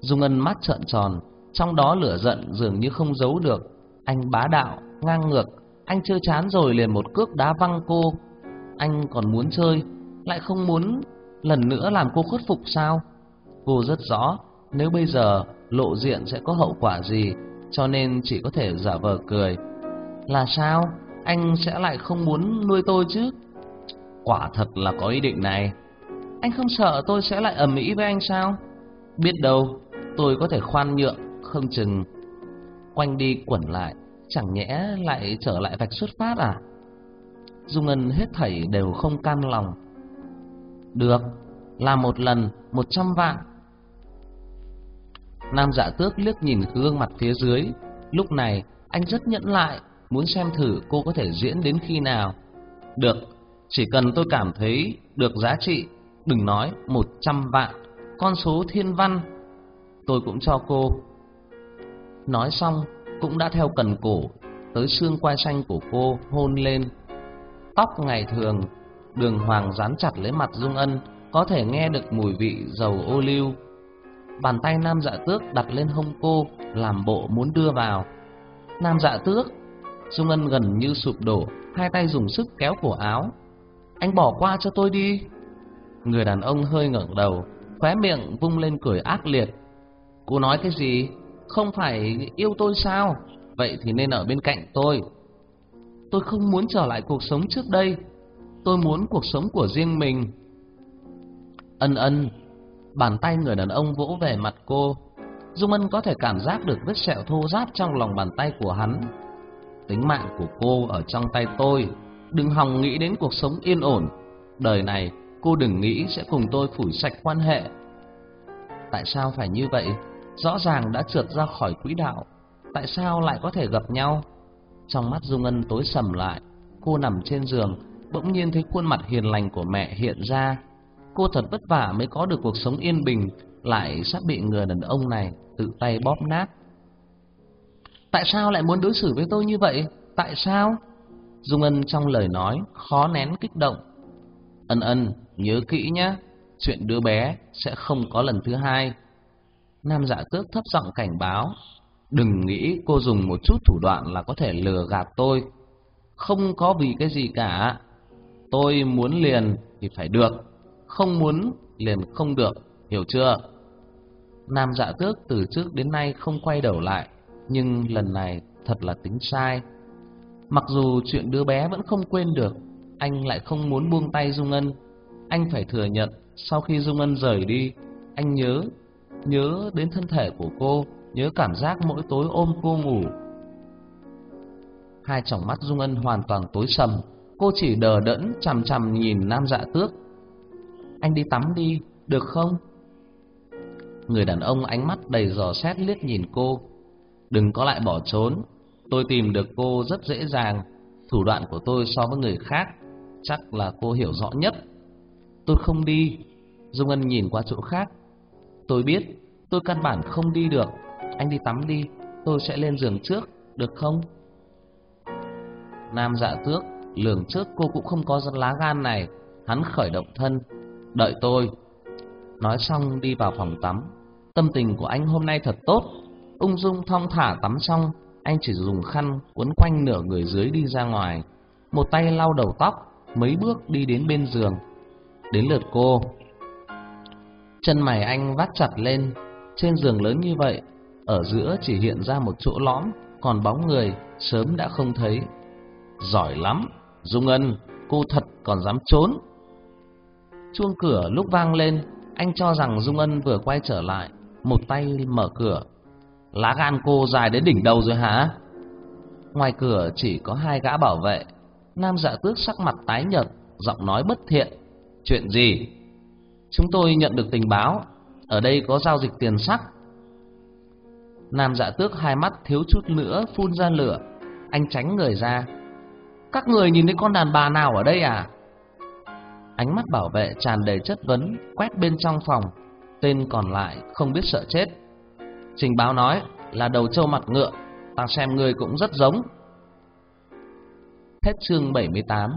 Dung Ân mắt trợn tròn, trong đó lửa giận dường như không giấu được. Anh bá đạo, ngang ngược, anh chơi chán rồi liền một cước đá văng cô. Anh còn muốn chơi, lại không muốn lần nữa làm cô khuất phục sao? Cô rất rõ, nếu bây giờ lộ diện sẽ có hậu quả gì, cho nên chỉ có thể giả vờ cười. Là sao? Anh sẽ lại không muốn nuôi tôi chứ? Quả thật là có ý định này. Anh không sợ tôi sẽ lại ầm ĩ với anh sao? Biết đâu, tôi có thể khoan nhượng, không chừng quanh đi quẩn lại, chẳng nhẽ lại trở lại vạch xuất phát à? Dung Ngân hết thảy đều không cam lòng. Được, là một lần một trăm vạn. Nam Dạ Tước liếc nhìn gương mặt phía dưới, lúc này anh rất nhẫn lại, muốn xem thử cô có thể diễn đến khi nào. Được, chỉ cần tôi cảm thấy được giá trị, đừng nói một trăm vạn, con số thiên văn, tôi cũng cho cô. Nói xong, cũng đã theo cần cổ, tới xương quai xanh của cô hôn lên. Tóc ngày thường, đường hoàng dán chặt lấy mặt Dung Ân, có thể nghe được mùi vị dầu ô liu. Bàn tay nam dạ tước đặt lên hông cô, làm bộ muốn đưa vào. Nam dạ tước, Dung Ân gần như sụp đổ, hai tay dùng sức kéo cổ áo. Anh bỏ qua cho tôi đi. Người đàn ông hơi ngẩng đầu, khóe miệng vung lên cười ác liệt. Cô nói cái gì? Không phải yêu tôi sao? Vậy thì nên ở bên cạnh tôi. Tôi không muốn trở lại cuộc sống trước đây. Tôi muốn cuộc sống của riêng mình. Ân ân, bàn tay người đàn ông vỗ về mặt cô. Dung Ân có thể cảm giác được vết sẹo thô ráp trong lòng bàn tay của hắn. Tính mạng của cô ở trong tay tôi, đừng hòng nghĩ đến cuộc sống yên ổn. Đời này, cô đừng nghĩ sẽ cùng tôi phủi sạch quan hệ. Tại sao phải như vậy? Rõ ràng đã trượt ra khỏi quỹ đạo, tại sao lại có thể gặp nhau? Trong mắt Dung Ân tối sầm lại, cô nằm trên giường, bỗng nhiên thấy khuôn mặt hiền lành của mẹ hiện ra. Cô thật vất vả mới có được cuộc sống yên bình, lại sắp bị người đàn ông này tự tay bóp nát. Tại sao lại muốn đối xử với tôi như vậy? Tại sao? Dung Ân trong lời nói khó nén kích động. Ân ân, nhớ kỹ nhé, chuyện đứa bé sẽ không có lần thứ hai. Nam dạ tước thấp giọng cảnh báo, đừng nghĩ cô dùng một chút thủ đoạn là có thể lừa gạt tôi. Không có vì cái gì cả. Tôi muốn liền thì phải được, không muốn liền không được, hiểu chưa? Nam dạ tước từ trước đến nay không quay đầu lại, nhưng lần này thật là tính sai. Mặc dù chuyện đứa bé vẫn không quên được, anh lại không muốn buông tay Dung Ân. Anh phải thừa nhận, sau khi Dung Ân rời đi, anh nhớ, nhớ đến thân thể của cô, nhớ cảm giác mỗi tối ôm cô ngủ. Hai tròng mắt Dung Ân hoàn toàn tối sầm, cô chỉ đờ đẫn chằm chằm nhìn Nam Dạ Tước. Anh đi tắm đi, được không? Người đàn ông ánh mắt đầy dò xét liếc nhìn cô. Đừng có lại bỏ trốn, tôi tìm được cô rất dễ dàng. Thủ đoạn của tôi so với người khác, chắc là cô hiểu rõ nhất. Tôi không đi. Dung Ân nhìn qua chỗ khác. Tôi biết, tôi căn bản không đi được. Anh đi tắm đi, tôi sẽ lên giường trước, được không? Nam dạ tước, lường trước cô cũng không có lá gan này. Hắn khởi động thân. Đợi tôi. Nói xong đi vào phòng tắm. Tâm tình của anh hôm nay thật tốt. Ung dung thong thả tắm xong, anh chỉ dùng khăn quấn quanh nửa người dưới đi ra ngoài. Một tay lau đầu tóc, mấy bước đi đến bên giường. Đến lượt cô. Chân mày anh vắt chặt lên, trên giường lớn như vậy, ở giữa chỉ hiện ra một chỗ lõm, còn bóng người sớm đã không thấy. Giỏi lắm, Dung Ân, cô thật còn dám trốn. Chuông cửa lúc vang lên, anh cho rằng Dung Ân vừa quay trở lại, một tay mở cửa. Lá gan cô dài đến đỉnh đầu rồi hả? Ngoài cửa chỉ có hai gã bảo vệ, nam dạ tước sắc mặt tái nhợt, giọng nói bất thiện. Chuyện gì? Chúng tôi nhận được tình báo, ở đây có giao dịch tiền sắc. Nam dạ tước hai mắt thiếu chút nữa phun ra lửa. Anh tránh người ra. Các người nhìn thấy con đàn bà nào ở đây à? Ánh mắt bảo vệ tràn đầy chất vấn, quét bên trong phòng. Tên còn lại không biết sợ chết. Trình báo nói là đầu trâu mặt ngựa, ta xem người cũng rất giống. Hết chương 78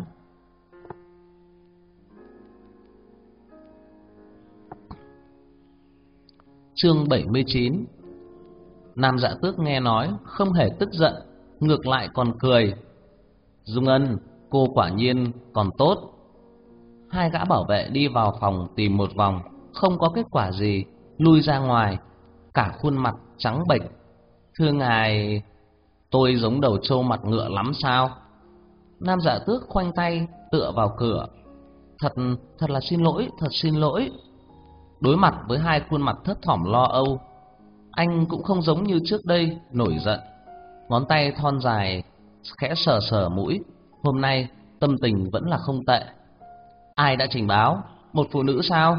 Chương 79 Nam dạ tước nghe nói không hề tức giận, ngược lại còn cười. Dung Ân, cô quả nhiên còn tốt. Hai gã bảo vệ đi vào phòng tìm một vòng, không có kết quả gì, lui ra ngoài, cả khuôn mặt trắng bệch. Thưa ngài, tôi giống đầu trâu mặt ngựa lắm sao? Nam giả tước khoanh tay tựa vào cửa. Thật, thật là xin lỗi, thật xin lỗi. Đối mặt với hai khuôn mặt thất thỏm lo âu, anh cũng không giống như trước đây nổi giận. Ngón tay thon dài khẽ sờ sờ mũi, hôm nay tâm tình vẫn là không tệ. Ai đã trình báo? Một phụ nữ sao?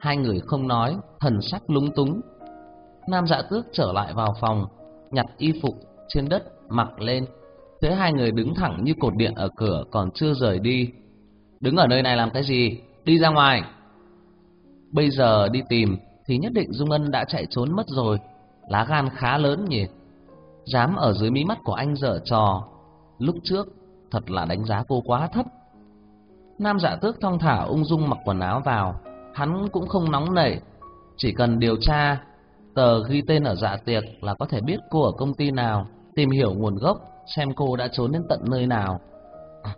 Hai người không nói, thần sắc lúng túng. Nam Dạ Tước trở lại vào phòng, nhặt y phục trên đất mặc lên. thế hai người đứng thẳng như cột điện ở cửa còn chưa rời đi. Đứng ở nơi này làm cái gì? Đi ra ngoài. Bây giờ đi tìm thì nhất định Dung Ân đã chạy trốn mất rồi. Lá gan khá lớn nhỉ. Dám ở dưới mí mắt của anh dở trò. Lúc trước thật là đánh giá cô quá thấp. Nam Dạ Tước thong thả ung dung mặc quần áo vào, hắn cũng không nóng nảy, chỉ cần điều tra tờ ghi tên ở dạ tiệc là có thể biết cô ở công ty nào, tìm hiểu nguồn gốc, xem cô đã trốn đến tận nơi nào.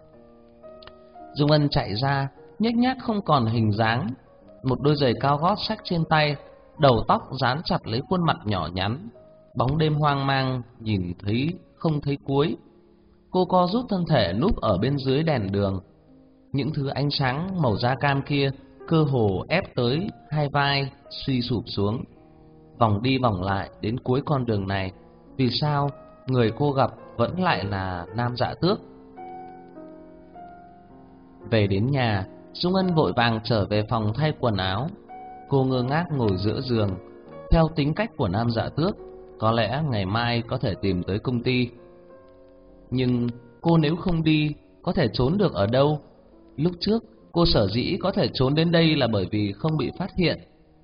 Dung Ân chạy ra, nhếch nhác không còn hình dáng, một đôi giày cao gót xách trên tay, đầu tóc dán chặt lấy khuôn mặt nhỏ nhắn. Bóng đêm hoang mang, nhìn thấy không thấy cuối. Cô co rút thân thể núp ở bên dưới đèn đường. Những thứ ánh sáng màu da cam kia cơ hồ ép tới hai vai, suy sụp xuống. Vòng đi vòng lại đến cuối con đường này, vì sao người cô gặp vẫn lại là nam dạ tước? Về đến nhà, Dung Ân vội vàng trở về phòng thay quần áo. Cô ngơ ngác ngồi giữa giường. Theo tính cách của nam dạ tước, có lẽ ngày mai có thể tìm tới công ty. Nhưng cô nếu không đi, có thể trốn được ở đâu? Lúc trước, cô sở dĩ có thể trốn đến đây là bởi vì không bị phát hiện.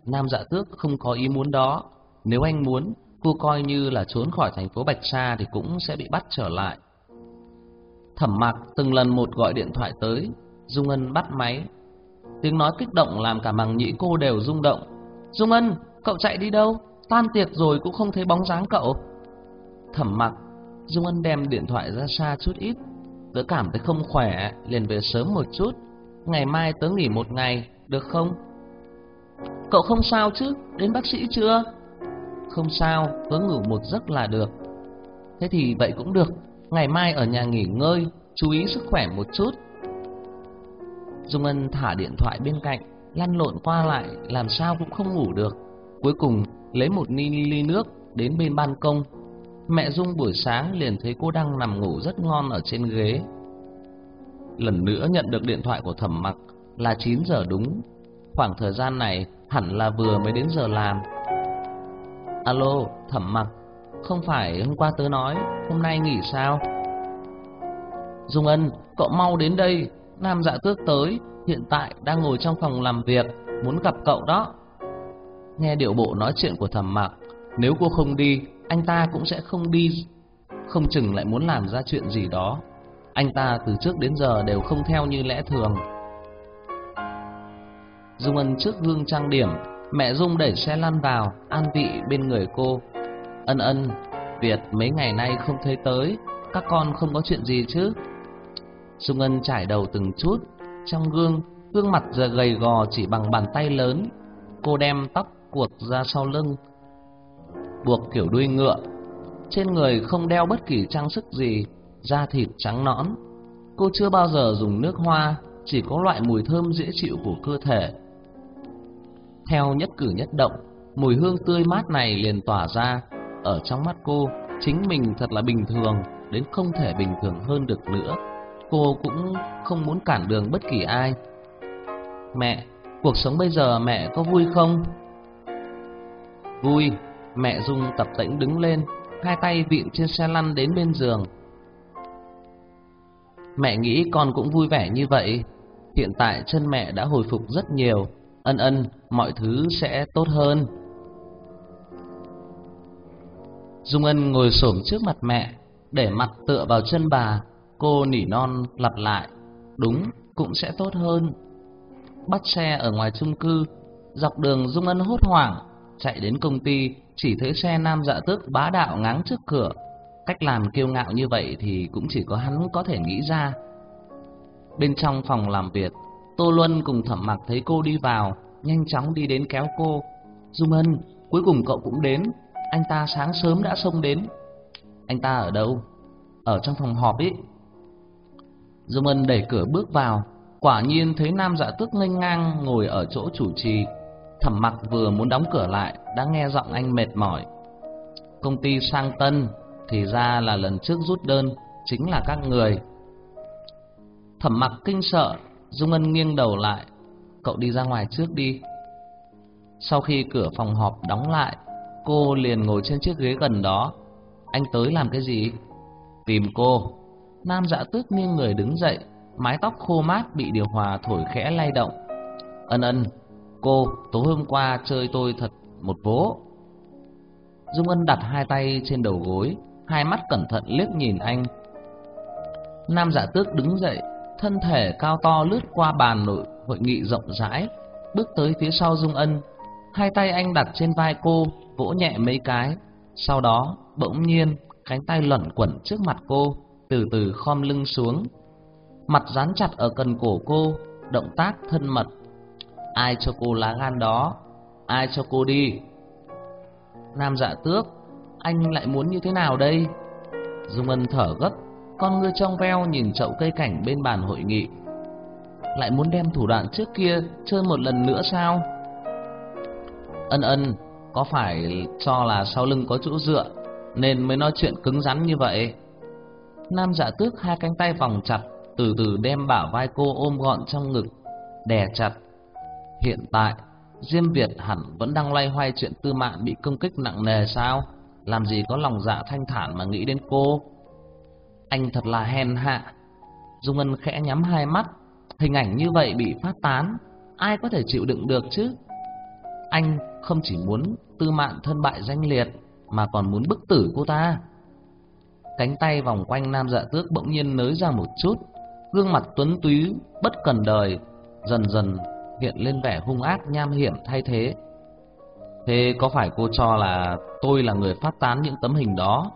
Nam dạ tước không có ý muốn đó. Nếu anh muốn, cô coi như là trốn khỏi thành phố Bạch Sa thì cũng sẽ bị bắt trở lại. Thẩm mặc từng lần một gọi điện thoại tới, Dung Ân bắt máy. Tiếng nói kích động làm cả màng nhĩ cô đều rung động. Dung Ân, cậu chạy đi đâu? Tan tiệc rồi cũng không thấy bóng dáng cậu. Thẩm mặc, Dung Ân đem điện thoại ra xa chút ít. Tớ cảm thấy không khỏe, liền về sớm một chút. Ngày mai tớ nghỉ một ngày, được không? Cậu không sao chứ, đến bác sĩ chưa? Không sao, tớ ngủ một giấc là được. Thế thì vậy cũng được, ngày mai ở nhà nghỉ ngơi, chú ý sức khỏe một chút. Dung Ân thả điện thoại bên cạnh, lăn lộn qua lại, làm sao cũng không ngủ được. Cuối cùng, lấy một ni ly nước đến bên ban công. Mẹ Dung buổi sáng liền thấy cô đang nằm ngủ rất ngon ở trên ghế. Lần nữa nhận được điện thoại của Thẩm Mặc là 9 giờ đúng. Khoảng thời gian này hẳn là vừa mới đến giờ làm. Alo, Thẩm Mặc, không phải hôm qua tớ nói hôm nay nghỉ sao? Dung Ân, cậu mau đến đây, Nam Dạ Tước tới, hiện tại đang ngồi trong phòng làm việc, muốn gặp cậu đó. Nghe điệu bộ nói chuyện của Thẩm Mặc, nếu cô không đi, anh ta cũng sẽ không đi, không chừng lại muốn làm ra chuyện gì đó. Anh ta từ trước đến giờ đều không theo như lẽ thường. Dung Ân trước gương trang điểm, mẹ Dung đẩy xe lăn vào, an vị bên người cô. Ân ân, Việt mấy ngày nay không thấy tới, các con không có chuyện gì chứ? Dung Ân trải đầu từng chút, trong gương, gương mặt giờ gầy gò chỉ bằng bàn tay lớn. Cô đem tóc cuộc ra sau lưng, buộc kiểu đuôi ngựa. Trên người không đeo bất kỳ trang sức gì, da thịt trắng nõn. Cô chưa bao giờ dùng nước hoa, chỉ có loại mùi thơm dễ chịu của cơ thể. Theo nhất cử nhất động, mùi hương tươi mát này liền tỏa ra, ở trong mắt cô, chính mình thật là bình thường, đến không thể bình thường hơn được nữa. Cô cũng không muốn cản đường bất kỳ ai. Mẹ, cuộc sống bây giờ mẹ có vui không? Vui, Mẹ Dung tập tĩnh đứng lên, hai tay vịn trên xe lăn đến bên giường. Mẹ nghĩ con cũng vui vẻ như vậy. Hiện tại chân mẹ đã hồi phục rất nhiều, ân ân, mọi thứ sẽ tốt hơn. Dung Ân ngồi xổm trước mặt mẹ, để mặt tựa vào chân bà, cô nỉ non lặp lại, đúng, cũng sẽ tốt hơn. Bắt xe ở ngoài chung cư, dọc đường Dung Ân hốt hoảng, chạy đến công ty, chỉ thấy xe nam dạ tước bá đạo ngáng trước cửa. Cách làm kiêu ngạo như vậy thì cũng chỉ có hắn có thể nghĩ ra. Bên trong phòng làm việc, Tô Luân cùng Thẩm Mặc thấy cô đi vào, nhanh chóng đi đến kéo cô. Dung Ân, cuối cùng cậu cũng đến, anh ta sáng sớm đã xông đến. Anh ta ở đâu? Ở trong phòng họp ý. Dung Ân đẩy cửa bước vào, quả nhiên thấy Nam Dạ Tước nghênh ngang ngồi ở chỗ chủ trì. Thẩm Mặc vừa muốn đóng cửa lại, đã nghe giọng anh mệt mỏi. Công ty sang tân, thì ra là lần trước rút đơn, chính là các người. Thẩm Mặc kinh sợ, Dung Ân nghiêng đầu lại, cậu đi ra ngoài trước đi. Sau khi cửa phòng họp đóng lại, cô liền ngồi trên chiếc ghế gần đó. Anh tới làm cái gì? Tìm cô. Nam dạ tước nghiêng người đứng dậy, mái tóc khô mát bị điều hòa thổi khẽ lay động. Ân ân, cô tối hôm qua chơi tôi thật một vố. Dung Ân đặt hai tay trên đầu gối, hai mắt cẩn thận liếc nhìn anh. Nam giả tước đứng dậy, thân thể cao to lướt qua bàn nội hội nghị rộng rãi, bước tới phía sau Dung Ân, hai tay anh đặt trên vai cô, vỗ nhẹ mấy cái, sau đó bỗng nhiên cánh tay lẩn quẩn trước mặt cô, từ từ khom lưng xuống, mặt dán chặt ở cần cổ cô, động tác thân mật. Ai cho cô lá gan đó? Ai cho cô đi? Nam Dạ Tước, anh lại muốn như thế nào đây? Dung Ân thở gấp, con ngươi trong veo nhìn chậu cây cảnh bên bàn hội nghị. Lại muốn đem thủ đoạn trước kia chơi một lần nữa sao? Ân ân, có phải cho là sau lưng có chỗ dựa nên mới nói chuyện cứng rắn như vậy? Nam dạ tước hai cánh tay vòng chặt, từ từ đem bả vai cô ôm gọn trong ngực, đè chặt. Hiện tại, Diêm Việt hẳn vẫn đang loay hoay chuyện tư mạng bị công kích nặng nề sao? Làm gì có lòng dạ thanh thản mà nghĩ đến cô? Anh thật là hèn hạ. Dung Ân khẽ nhắm hai mắt, hình ảnh như vậy bị phát tán, ai có thể chịu đựng được chứ? Anh không chỉ muốn tư mạn thân bại danh liệt, mà còn muốn bức tử cô ta. Cánh tay vòng quanh nam dạ tước bỗng nhiên nới ra một chút, gương mặt tuấn túy, bất cần đời, dần dần hiện lên vẻ hung ác nham hiểm thay thế. Thế có phải cô cho là tôi là người phát tán những tấm hình đó?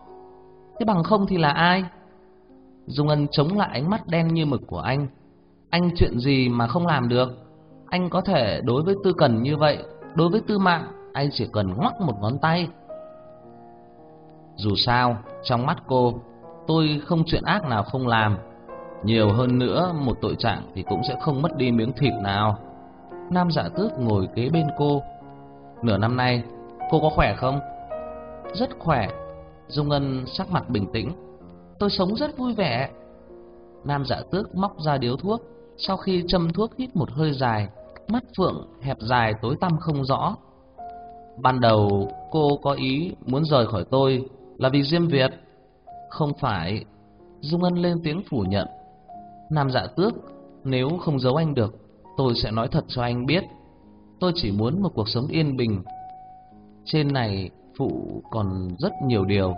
Thế bằng không thì là ai? Dung Ân chống lại ánh mắt đen như mực của anh. Anh chuyện gì mà không làm được? Anh có thể đối với Tư Cần như vậy, đối với Tư Mạng, anh chỉ cần ngoắc một ngón tay. Dù sao, trong mắt cô, tôi không chuyện ác nào không làm. Nhiều hơn nữa, một tội trạng thì cũng sẽ không mất đi miếng thịt nào. Nam dạ tước ngồi kế bên cô. Nửa năm nay, cô có khỏe không? Rất khỏe. Dung ngân sắc mặt bình tĩnh. Tôi sống rất vui vẻ. Nam dạ tước móc ra điếu thuốc, sau khi châm thuốc hít một hơi dài, mắt phượng hẹp dài tối tăm không rõ. Ban đầu cô có ý muốn rời khỏi tôi là vì Diêm Việt. Không phải. Dung Ân lên tiếng phủ nhận. Nam dạ tước, nếu không giấu anh được, tôi sẽ nói thật cho anh biết. Tôi chỉ muốn một cuộc sống yên bình. Trên này phụ còn rất nhiều điều,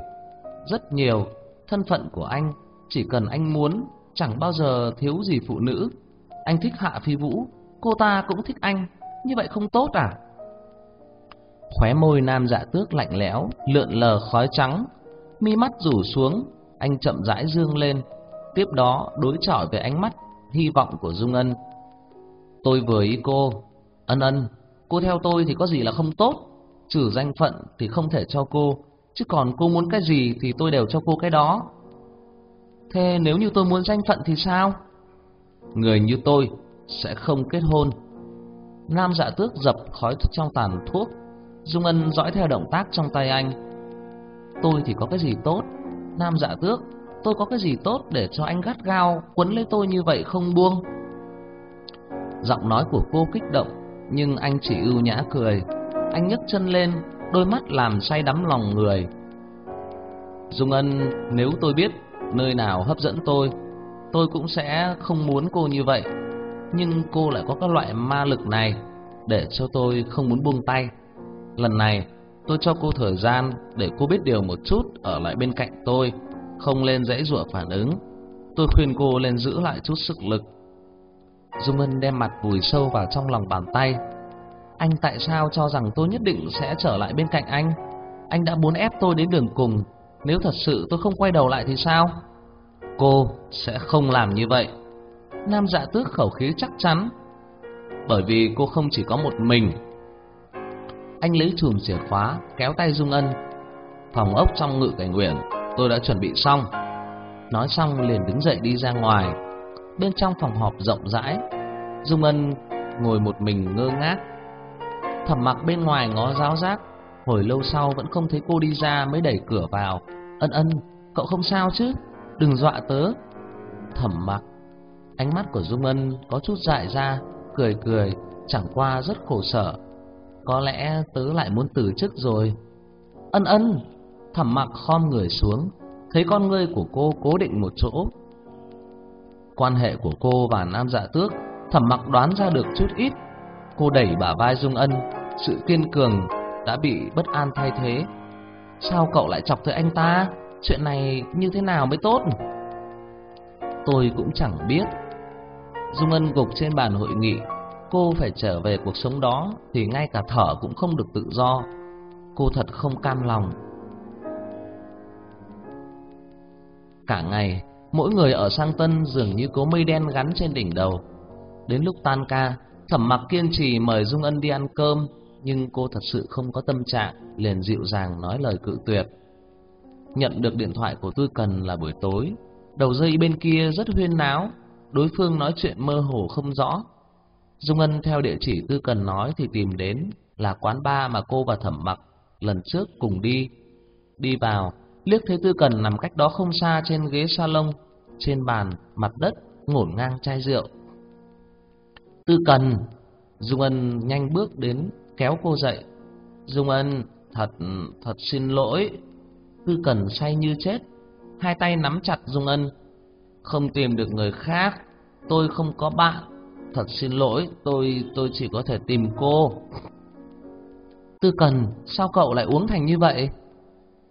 rất nhiều. Thân phận của anh, chỉ cần anh muốn, chẳng bao giờ thiếu gì phụ nữ. Anh thích Hạ Phi Vũ, cô ta cũng thích anh, như vậy không tốt à? Khóe môi nam dạ tước lạnh lẽo, lượn lờ khói trắng, mi mắt rủ xuống, anh chậm rãi dương lên, tiếp đó đối chọi với ánh mắt hy vọng của Dung Ân. Tôi vừa ý cô, ân ân, cô theo tôi thì có gì là không tốt, trừ danh phận thì không thể cho cô, chứ còn cô muốn cái gì thì tôi đều cho cô cái đó. Thế nếu như tôi muốn danh phận thì sao? Người như tôi sẽ không kết hôn. Nam dạ tước dập khói trong tàn thuốc, Dung Ân dõi theo động tác trong tay anh. Tôi thì có cái gì tốt? Nam dạ tước, tôi có cái gì tốt để cho anh gắt gao quấn lấy tôi như vậy không buông? Giọng nói của cô kích động, nhưng anh chỉ ưu nhã cười. Anh nhấc chân lên, đôi mắt làm say đắm lòng người. Dung Ân, nếu tôi biết nơi nào hấp dẫn tôi, tôi cũng sẽ không muốn cô như vậy. Nhưng cô lại có các loại ma lực này, để cho tôi không muốn buông tay. Lần này, tôi cho cô thời gian để cô biết điều một chút ở lại bên cạnh tôi, không lên dãy rủa phản ứng. Tôi khuyên cô lên giữ lại chút sức lực. Dung Ân đem mặt vùi sâu vào trong lòng bàn tay. Anh tại sao cho rằng tôi nhất định sẽ trở lại bên cạnh anh? Anh đã muốn ép tôi đến đường cùng, nếu thật sự tôi không quay đầu lại thì sao? Cô sẽ không làm như vậy. Nam dạ tước khẩu khí chắc chắn. Bởi vì cô không chỉ có một mình. Anh lấy chùm chìa khóa, kéo tay Dung Ân. Phòng ốc trong ngự cảnh nguyện, tôi đã chuẩn bị xong. Nói xong liền đứng dậy đi ra ngoài. Bên trong phòng họp rộng rãi, Dung Ân ngồi một mình ngơ ngác. Thẩm mặc bên ngoài ngó giáo giác, hồi lâu sau vẫn không thấy cô đi ra mới đẩy cửa vào. Ân ân, cậu không sao chứ? Đừng dọa tớ. Thẩm mặc, ánh mắt của Dung Ân có chút dại ra, cười cười, chẳng qua rất khổ sở. Có lẽ tớ lại muốn từ chức rồi. Ân ân, thẩm mặc khom người xuống, thấy con ngươi của cô cố định một chỗ. Quan hệ của cô và Nam Dạ Tước, thẩm mặc đoán ra được chút ít. Cô đẩy bả vai Dung Ân, sự kiên cường đã bị bất an thay thế. Sao cậu lại chọc tới anh ta? Chuyện này như thế nào mới tốt? Tôi cũng chẳng biết. Dung Ân gục trên bàn hội nghị, cô phải trở về cuộc sống đó thì ngay cả thở cũng không được tự do. Cô thật không cam lòng. Cả ngày, mỗi người ở sang tân dường như có mây đen gắn trên đỉnh đầu. Đến lúc tan ca, Thẩm Mặc kiên trì mời Dung Ân đi ăn cơm, nhưng cô thật sự không có tâm trạng, liền dịu dàng nói lời cự tuyệt. Nhận được điện thoại của Tư Cần là buổi tối, đầu dây bên kia rất huyên náo, đối phương nói chuyện mơ hồ không rõ. Dung Ân theo địa chỉ Tư Cần nói thì tìm đến là quán bar mà cô và Thẩm Mặc lần trước cùng đi. Đi vào, liếc thấy Tư Cần nằm cách đó không xa trên ghế salon, trên bàn, mặt đất, ngổn ngang chai rượu. Tư Cần, Dung Ân nhanh bước đến kéo cô dậy. Dung Ân, thật, thật xin lỗi. Tư Cần say như chết, hai tay nắm chặt Dung Ân. Không tìm được người khác, tôi không có bạn. Thật xin lỗi, tôi tôi chỉ có thể tìm cô. Tư Cần, sao cậu lại uống thành như vậy?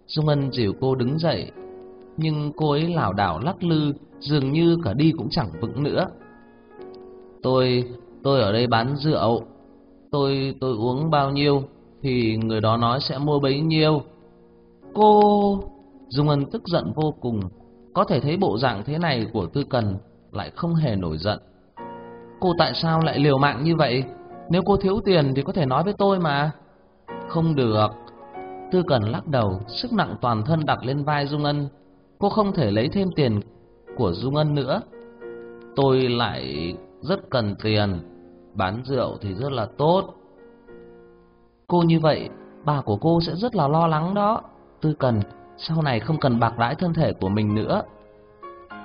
Dung Ân dìu cô đứng dậy, nhưng cô ấy lảo đảo lắc lư, dường như cả đi cũng chẳng vững nữa. Tôi, tôi ở đây bán rượu, tôi tôi uống bao nhiêu thì người đó nói sẽ mua bấy nhiêu. Cô Dung Ân tức giận vô cùng, có thể thấy bộ dạng thế này của Tư Cần lại không hề nổi giận. Cô tại sao lại liều mạng như vậy? Nếu cô thiếu tiền thì có thể nói với tôi mà. Không được. Tư Cần lắc đầu, sức nặng toàn thân đặt lên vai Dung Ân. Cô không thể lấy thêm tiền của Dung Ân nữa. Tôi lại rất cần tiền bán rượu thì rất là tốt. Cô như vậy, bà của cô sẽ rất là lo lắng đó. Tư cần, sau này không cần bạc đãi thân thể của mình nữa.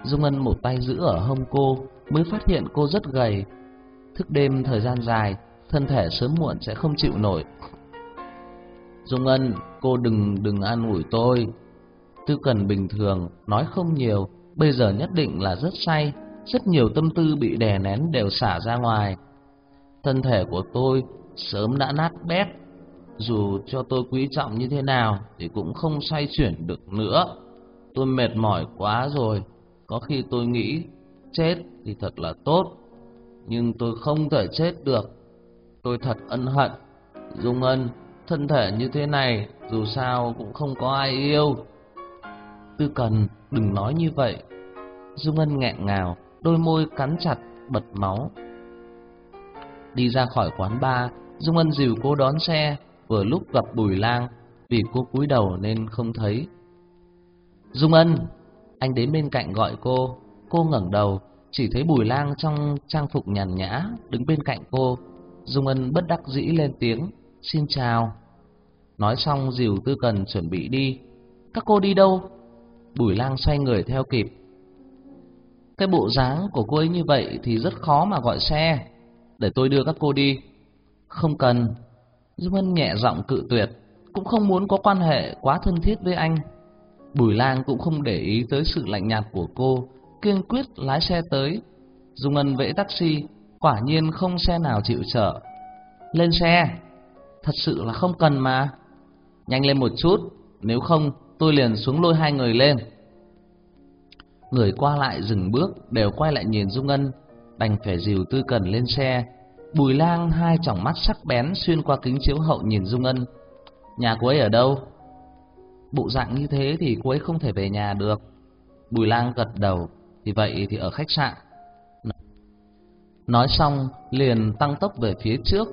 Dung Ân một tay giữ ở hông cô, mới phát hiện cô rất gầy. Thức đêm thời gian dài, thân thể sớm muộn sẽ không chịu nổi. Dung Ân, cô đừng đừng an ủi tôi. Tư cần bình thường, nói không nhiều, bây giờ nhất định là rất say, rất nhiều tâm tư bị đè nén đều xả ra ngoài. Thân thể của tôi sớm đã nát bét, dù cho tôi quý trọng như thế nào thì cũng không xoay chuyển được nữa. Tôi mệt mỏi quá rồi, có khi tôi nghĩ chết thì thật là tốt, nhưng tôi không thể chết được. Tôi thật ân hận, Dung Ân, thân thể như thế này dù sao cũng không có ai yêu. Tư Cần, đừng nói như vậy. Dung Ân nghẹn ngào, đôi môi cắn chặt, bật máu. Đi ra khỏi quán bar, Dung Ân dìu cô đón xe, vừa lúc gặp Bùi Lang, vì cô cúi đầu nên không thấy. Dung Ân, anh đến bên cạnh gọi cô, cô ngẩng đầu, chỉ thấy Bùi Lang trong trang phục nhàn nhã đứng bên cạnh cô. Dung Ân bất đắc dĩ lên tiếng, "Xin chào." Nói xong dìu Tư Cần chuẩn bị đi. "Các cô đi đâu?" Bùi Lang xoay người theo kịp. Cái bộ dáng của cô ấy như vậy thì rất khó mà gọi xe để tôi đưa các cô đi. Không cần. Dung Vân nhẹ giọng cự tuyệt. cũng không muốn có quan hệ quá thân thiết với anh. Bùi Lang cũng không để ý tới sự lạnh nhạt của cô, kiên quyết lái xe tới. Dung Ân vẫy taxi, quả nhiên không xe nào chịu chở. Lên xe, thật sự là không cần mà. Nhanh lên một chút, nếu không tôi liền xuống lôi hai người lên. Người qua lại dừng bước đều quay lại nhìn Dung ngân đành phải dìu Tư Cần lên xe. Bùi Lang hai tròng mắt sắc bén xuyên qua kính chiếu hậu nhìn Dung ngân Nhà cô ấy ở đâu? Bộ dạng như thế thì cô ấy không thể về nhà được. Bùi Lang gật đầu, thì vậy thì ở khách sạn. Nói xong liền tăng tốc về phía trước.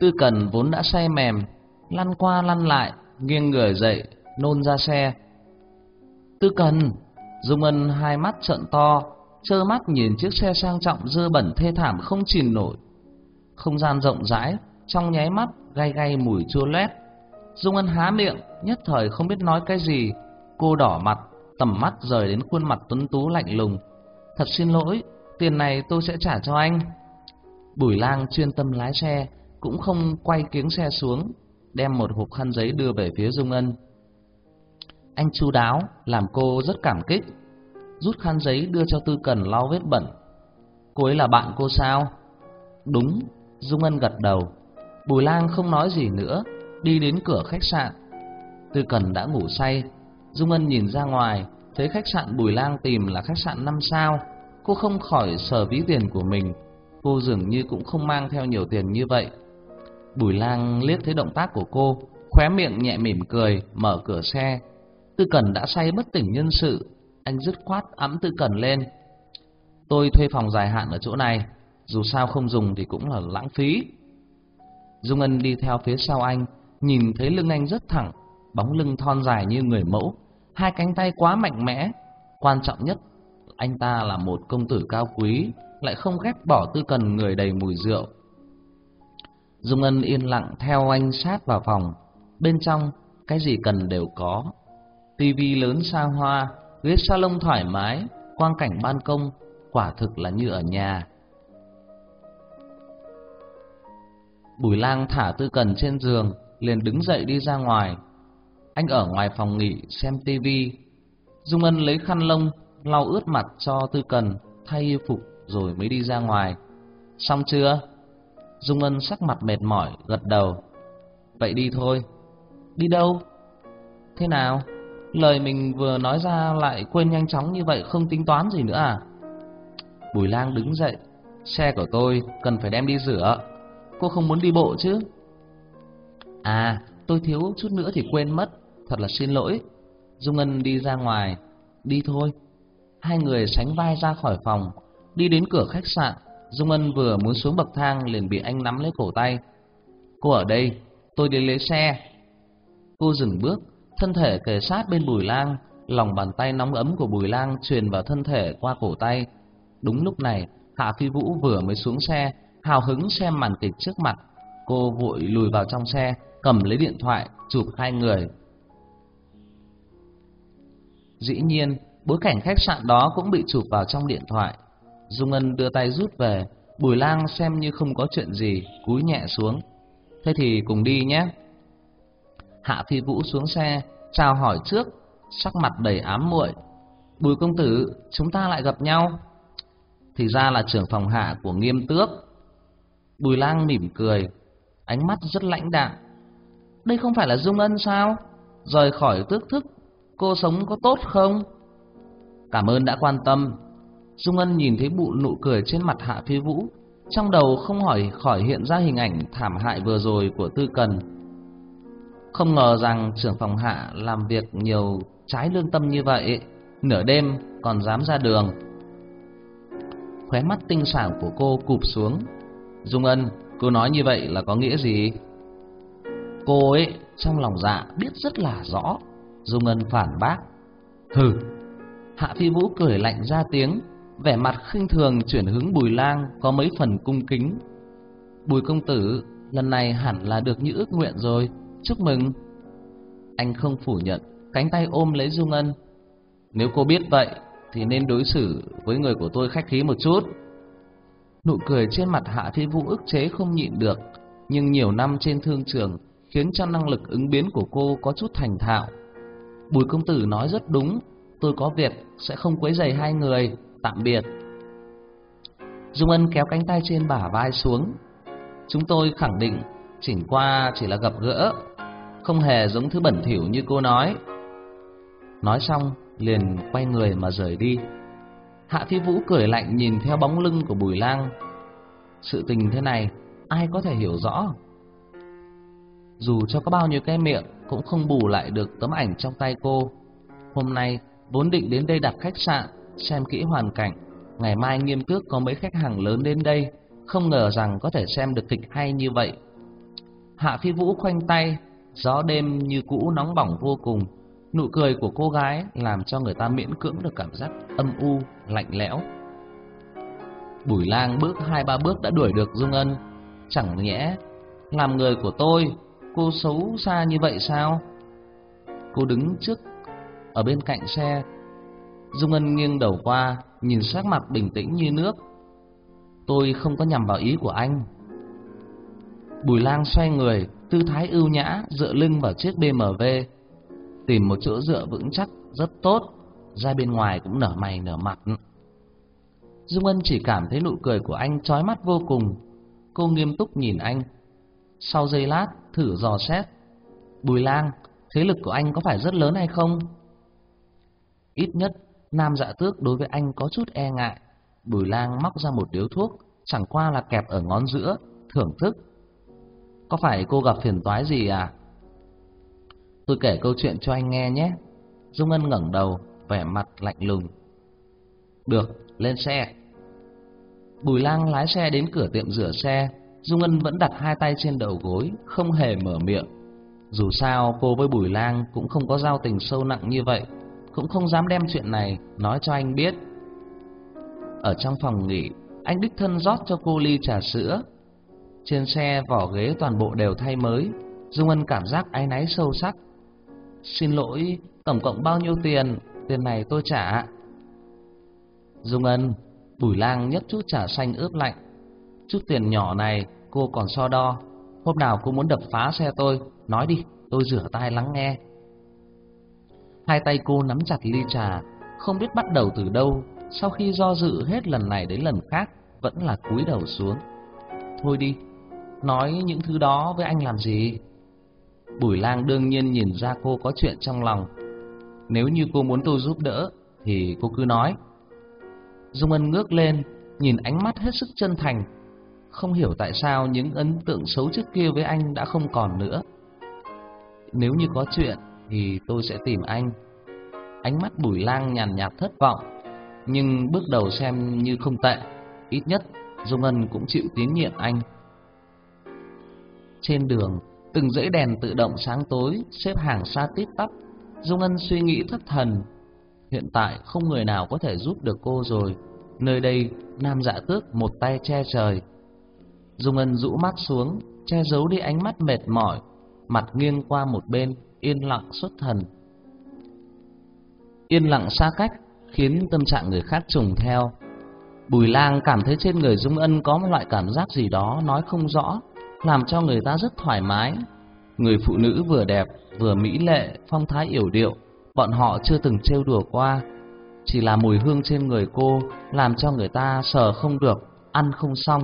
Tư Cần vốn đã say mềm, lăn qua lăn lại, nghiêng người dậy, nôn ra xe. Tư Cần, Dung Ân hai mắt trợn to, trơ mắt nhìn chiếc xe sang trọng dơ bẩn thê thảm không chìm nổi. Không gian rộng rãi, trong nháy mắt gay gay mùi chua lét. Dung Ân há miệng, nhất thời không biết nói cái gì. Cô đỏ mặt, tầm mắt rời đến khuôn mặt tuấn tú lạnh lùng. Thật xin lỗi, tiền này tôi sẽ trả cho anh. Bùi lang chuyên tâm lái xe, cũng không quay kiếng xe xuống, đem một hộp khăn giấy đưa về phía Dung Ân. Anh chu đáo, làm cô rất cảm kích. Rút khăn giấy đưa cho Tư Cần lau vết bẩn. Cô ấy là bạn cô sao? Đúng, Dung Ân gật đầu. Bùi lang không nói gì nữa, đi đến cửa khách sạn. Tư Cần đã ngủ say, Dung Ân nhìn ra ngoài, thấy khách sạn Bùi Lang tìm là khách sạn 5 sao, cô không khỏi sờ ví tiền của mình, cô dường như cũng không mang theo nhiều tiền như vậy. Bùi Lang liếc thấy động tác của cô, khóe miệng nhẹ mỉm cười, mở cửa xe. Tư Cẩn đã say bất tỉnh nhân sự, anh dứt khoát ẵm Tư Cẩn lên. Tôi thuê phòng dài hạn ở chỗ này, dù sao không dùng thì cũng là lãng phí. Dung Ân đi theo phía sau anh, nhìn thấy lưng anh rất thẳng, bóng lưng thon dài như người mẫu, hai cánh tay quá mạnh mẽ, quan trọng nhất anh ta là một công tử cao quý, lại không ghét bỏ tư cần người đầy mùi rượu. Dung Ân yên lặng theo anh sát vào phòng, bên trong cái gì cần đều có. Tivi lớn xa hoa, ghế salon thoải mái, quang cảnh ban công, quả thực là như ở nhà. Bùi lang thả tư cần trên giường, liền đứng dậy đi ra ngoài, anh ở ngoài phòng nghỉ xem tivi. Dung Ân lấy khăn lông lau ướt mặt cho Tư Cần thay y phục rồi mới đi ra ngoài. Xong chưa? Dung Ân sắc mặt mệt mỏi gật đầu. Vậy đi thôi. Đi đâu? Thế nào? Lời mình vừa nói ra lại quên nhanh chóng như vậy không tính toán gì nữa à? Bùi Lang đứng dậy. Xe của tôi cần phải đem đi rửa. Cô không muốn đi bộ chứ? À, tôi thiếu chút nữa thì quên mất thật là xin lỗi. Dung Ngân đi ra ngoài, đi thôi. Hai người sánh vai ra khỏi phòng, đi đến cửa khách sạn. Dung Ân vừa muốn xuống bậc thang liền bị anh nắm lấy cổ tay. Cô ở đây, tôi đi lấy xe. Cô dừng bước, thân thể kề sát bên Bùi Lang, lòng bàn tay nóng ấm của Bùi Lang truyền vào thân thể qua cổ tay. Đúng lúc này, Hạ Phi Vũ vừa mới xuống xe, hào hứng xem màn kịch trước mặt. Cô vội lùi vào trong xe, cầm lấy điện thoại, chụp hai người Dĩ nhiên, bối cảnh khách sạn đó cũng bị chụp vào trong điện thoại. Dung Ân đưa tay rút về, Bùi Lang xem như không có chuyện gì, cúi nhẹ xuống. Thế thì cùng đi nhé. Hạ Phi Vũ xuống xe, chào hỏi trước, sắc mặt đầy ám muội. Bùi công tử, chúng ta lại gặp nhau. Thì ra là trưởng phòng hạ của Nghiêm Tước. Bùi Lang mỉm cười, ánh mắt rất lãnh đạm. Đây không phải là Dung Ân sao? Rời khỏi tước thức cô sống có tốt không? Cảm ơn đã quan tâm. Dung Ân nhìn thấy bụ nụ cười trên mặt Hạ Phi Vũ, trong đầu không hỏi khỏi hiện ra hình ảnh thảm hại vừa rồi của Tư Cần. Không ngờ rằng trưởng phòng Hạ làm việc nhiều trái lương tâm như vậy, nửa đêm còn dám ra đường. Khóe mắt tinh xảo của cô cụp xuống. Dung Ân, cô nói như vậy là có nghĩa gì? Cô ấy trong lòng dạ biết rất là rõ Dung Ân phản bác. Hừ. Hạ Phi Vũ cười lạnh ra tiếng, vẻ mặt khinh thường chuyển hướng Bùi Lang có mấy phần cung kính. Bùi công tử, lần này hẳn là được như ước nguyện rồi, chúc mừng. Anh không phủ nhận, cánh tay ôm lấy Dung Ân. Nếu cô biết vậy, thì nên đối xử với người của tôi khách khí một chút. Nụ cười trên mặt Hạ Phi Vũ ức chế không nhịn được, nhưng nhiều năm trên thương trường, khiến cho năng lực ứng biến của cô có chút thành thạo. Bùi công tử nói rất đúng, tôi có việc sẽ không quấy rầy hai người, tạm biệt. Dung Ân kéo cánh tay trên bả vai xuống. Chúng tôi khẳng định chỉnh qua chỉ là gặp gỡ, không hề giống thứ bẩn thỉu như cô nói. Nói xong, liền quay người mà rời đi. Hạ Thi Vũ cười lạnh nhìn theo bóng lưng của Bùi Lang. Sự tình thế này, ai có thể hiểu rõ? Dù cho có bao nhiêu cái miệng cũng không bù lại được tấm ảnh trong tay cô. Hôm nay vốn định đến đây đặt khách sạn, xem kỹ hoàn cảnh, ngày mai nghiêm tước có mấy khách hàng lớn đến đây, không ngờ rằng có thể xem được kịch hay như vậy. Hạ Phi Vũ khoanh tay, gió đêm như cũ nóng bỏng vô cùng, nụ cười của cô gái làm cho người ta miễn cưỡng được cảm giác âm u, lạnh lẽo. Bùi Lang bước hai ba bước đã đuổi được Dung Ân, chẳng nhẽ làm người của tôi cô xấu xa như vậy sao? Cô đứng trước ở bên cạnh xe. Dung Ân nghiêng đầu qua, nhìn sắc mặt bình tĩnh như nước. Tôi không có nhằm vào ý của anh. Bùi Lang xoay người, tư thái ưu nhã, dựa lưng vào chiếc BMW, tìm một chỗ dựa vững chắc rất tốt, ra bên ngoài cũng nở mày nở mặt. Dung Ân chỉ cảm thấy nụ cười của anh chói mắt vô cùng. Cô nghiêm túc nhìn anh. Sau giây lát, thử dò xét. Bùi Lang, thế lực của anh có phải rất lớn hay không? Ít nhất, Nam Dạ Tước đối với anh có chút e ngại. Bùi Lang móc ra một điếu thuốc, chẳng qua là kẹp ở ngón giữa, thưởng thức. Có phải cô gặp phiền toái gì à? Tôi kể câu chuyện cho anh nghe nhé. Dung Ân ngẩng đầu, vẻ mặt lạnh lùng. Được, lên xe. Bùi Lang lái xe đến cửa tiệm rửa xe, Dung Ân vẫn đặt hai tay trên đầu gối, không hề mở miệng. Dù sao cô với Bùi Lang cũng không có giao tình sâu nặng như vậy, cũng không dám đem chuyện này nói cho anh biết. Ở trong phòng nghỉ, anh đích thân rót cho cô ly trà sữa. Trên xe vỏ ghế toàn bộ đều thay mới, Dung Ân cảm giác áy náy sâu sắc. Xin lỗi, tổng cộng bao nhiêu tiền? Tiền này tôi trả. Dung Ân, Bùi Lang nhấp chút trà xanh ướp lạnh. Chút tiền nhỏ này cô còn so đo. Hôm nào cô muốn đập phá xe tôi, nói đi, tôi rửa tai lắng nghe. Hai tay cô nắm chặt ly trà, không biết bắt đầu từ đâu, sau khi do dự hết lần này đến lần khác, vẫn là cúi đầu xuống. Thôi đi, nói những thứ đó với anh làm gì? Bùi lang đương nhiên nhìn ra cô có chuyện trong lòng. Nếu như cô muốn tôi giúp đỡ, thì cô cứ nói. Dung Ân ngước lên, nhìn ánh mắt hết sức chân thành. Không hiểu tại sao những ấn tượng xấu trước kia với anh đã không còn nữa. Nếu như có chuyện, thì tôi sẽ tìm anh. Ánh mắt Bùi Lang nhàn nhạt thất vọng, nhưng bước đầu xem như không tệ, ít nhất Dung Ân cũng chịu tín nhiệm anh. Trên đường, từng dãy đèn tự động sáng tối xếp hàng xa tít tắp, Dung Ân suy nghĩ thất thần. Hiện tại không người nào có thể giúp được cô rồi. Nơi đây, Nam Dạ Tước một tay che trời. Dung Ân rũ mắt xuống, che giấu đi ánh mắt mệt mỏi, mặt nghiêng qua một bên, yên lặng xuất thần. Yên lặng xa cách khiến tâm trạng người khác trùng theo. Bùi Lang cảm thấy trên người Dung Ân có một loại cảm giác gì đó nói không rõ, làm cho người ta rất thoải mái. Người phụ nữ vừa đẹp, vừa mỹ lệ, phong thái yểu điệu, bọn họ chưa từng trêu đùa qua. Chỉ là mùi hương trên người cô làm cho người ta sờ không được, ăn không xong.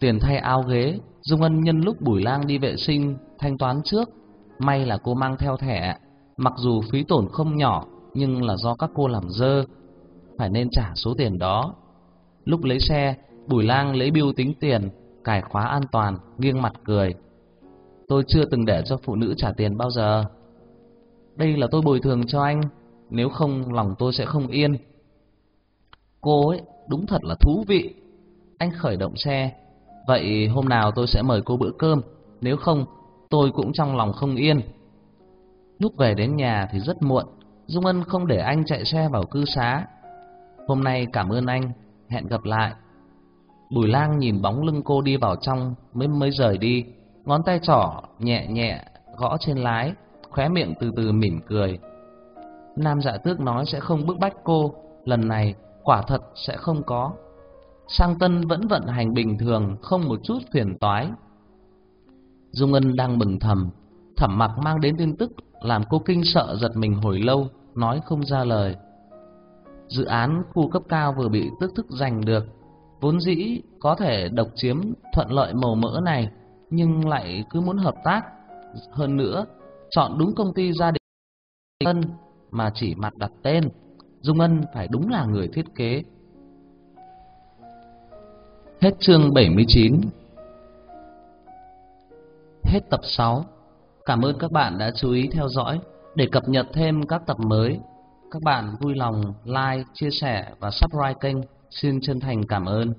Tiền thay áo ghế, Dung Ân nhân lúc Bùi Lang đi vệ sinh thanh toán trước, may là cô mang theo thẻ, mặc dù phí tổn không nhỏ nhưng là do các cô làm dơ, phải nên trả số tiền đó. Lúc lấy xe, Bùi Lang lấy bưu tính tiền, cài khóa an toàn, nghiêng mặt cười. Tôi chưa từng để cho phụ nữ trả tiền bao giờ. Đây là tôi bồi thường cho anh, nếu không lòng tôi sẽ không yên. Cô ấy đúng thật là thú vị. Anh khởi động xe, vậy hôm nào tôi sẽ mời cô bữa cơm, nếu không tôi cũng trong lòng không yên. Lúc về đến nhà thì rất muộn, Dung Ân không để anh chạy xe vào cư xá. Hôm nay cảm ơn anh, hẹn gặp lại. Bùi lang nhìn bóng lưng cô đi vào trong mới mới rời đi, ngón tay trỏ nhẹ nhẹ gõ trên lái, khóe miệng từ từ mỉm cười. Nam dạ tước nói sẽ không bức bách cô, lần này quả thật sẽ không có. Sang Tân vẫn vận hành bình thường, không một chút phiền toái. Dung Ân đang mừng thầm, thẩm mặc mang đến tin tức làm cô kinh sợ giật mình hồi lâu, nói không ra lời. Dự án khu cấp cao vừa bị tức thức giành được, vốn dĩ có thể độc chiếm thuận lợi màu mỡ này, nhưng lại cứ muốn hợp tác. Hơn nữa, chọn đúng công ty gia đình Ân mà chỉ mặt đặt tên, Dung Ân phải đúng là người thiết kế. Hết chương 79 Hết tập 6 Cảm ơn các bạn đã chú ý theo dõi. Để cập nhật thêm các tập mới Các bạn vui lòng like, chia sẻ và subscribe kênh. Xin chân thành cảm ơn.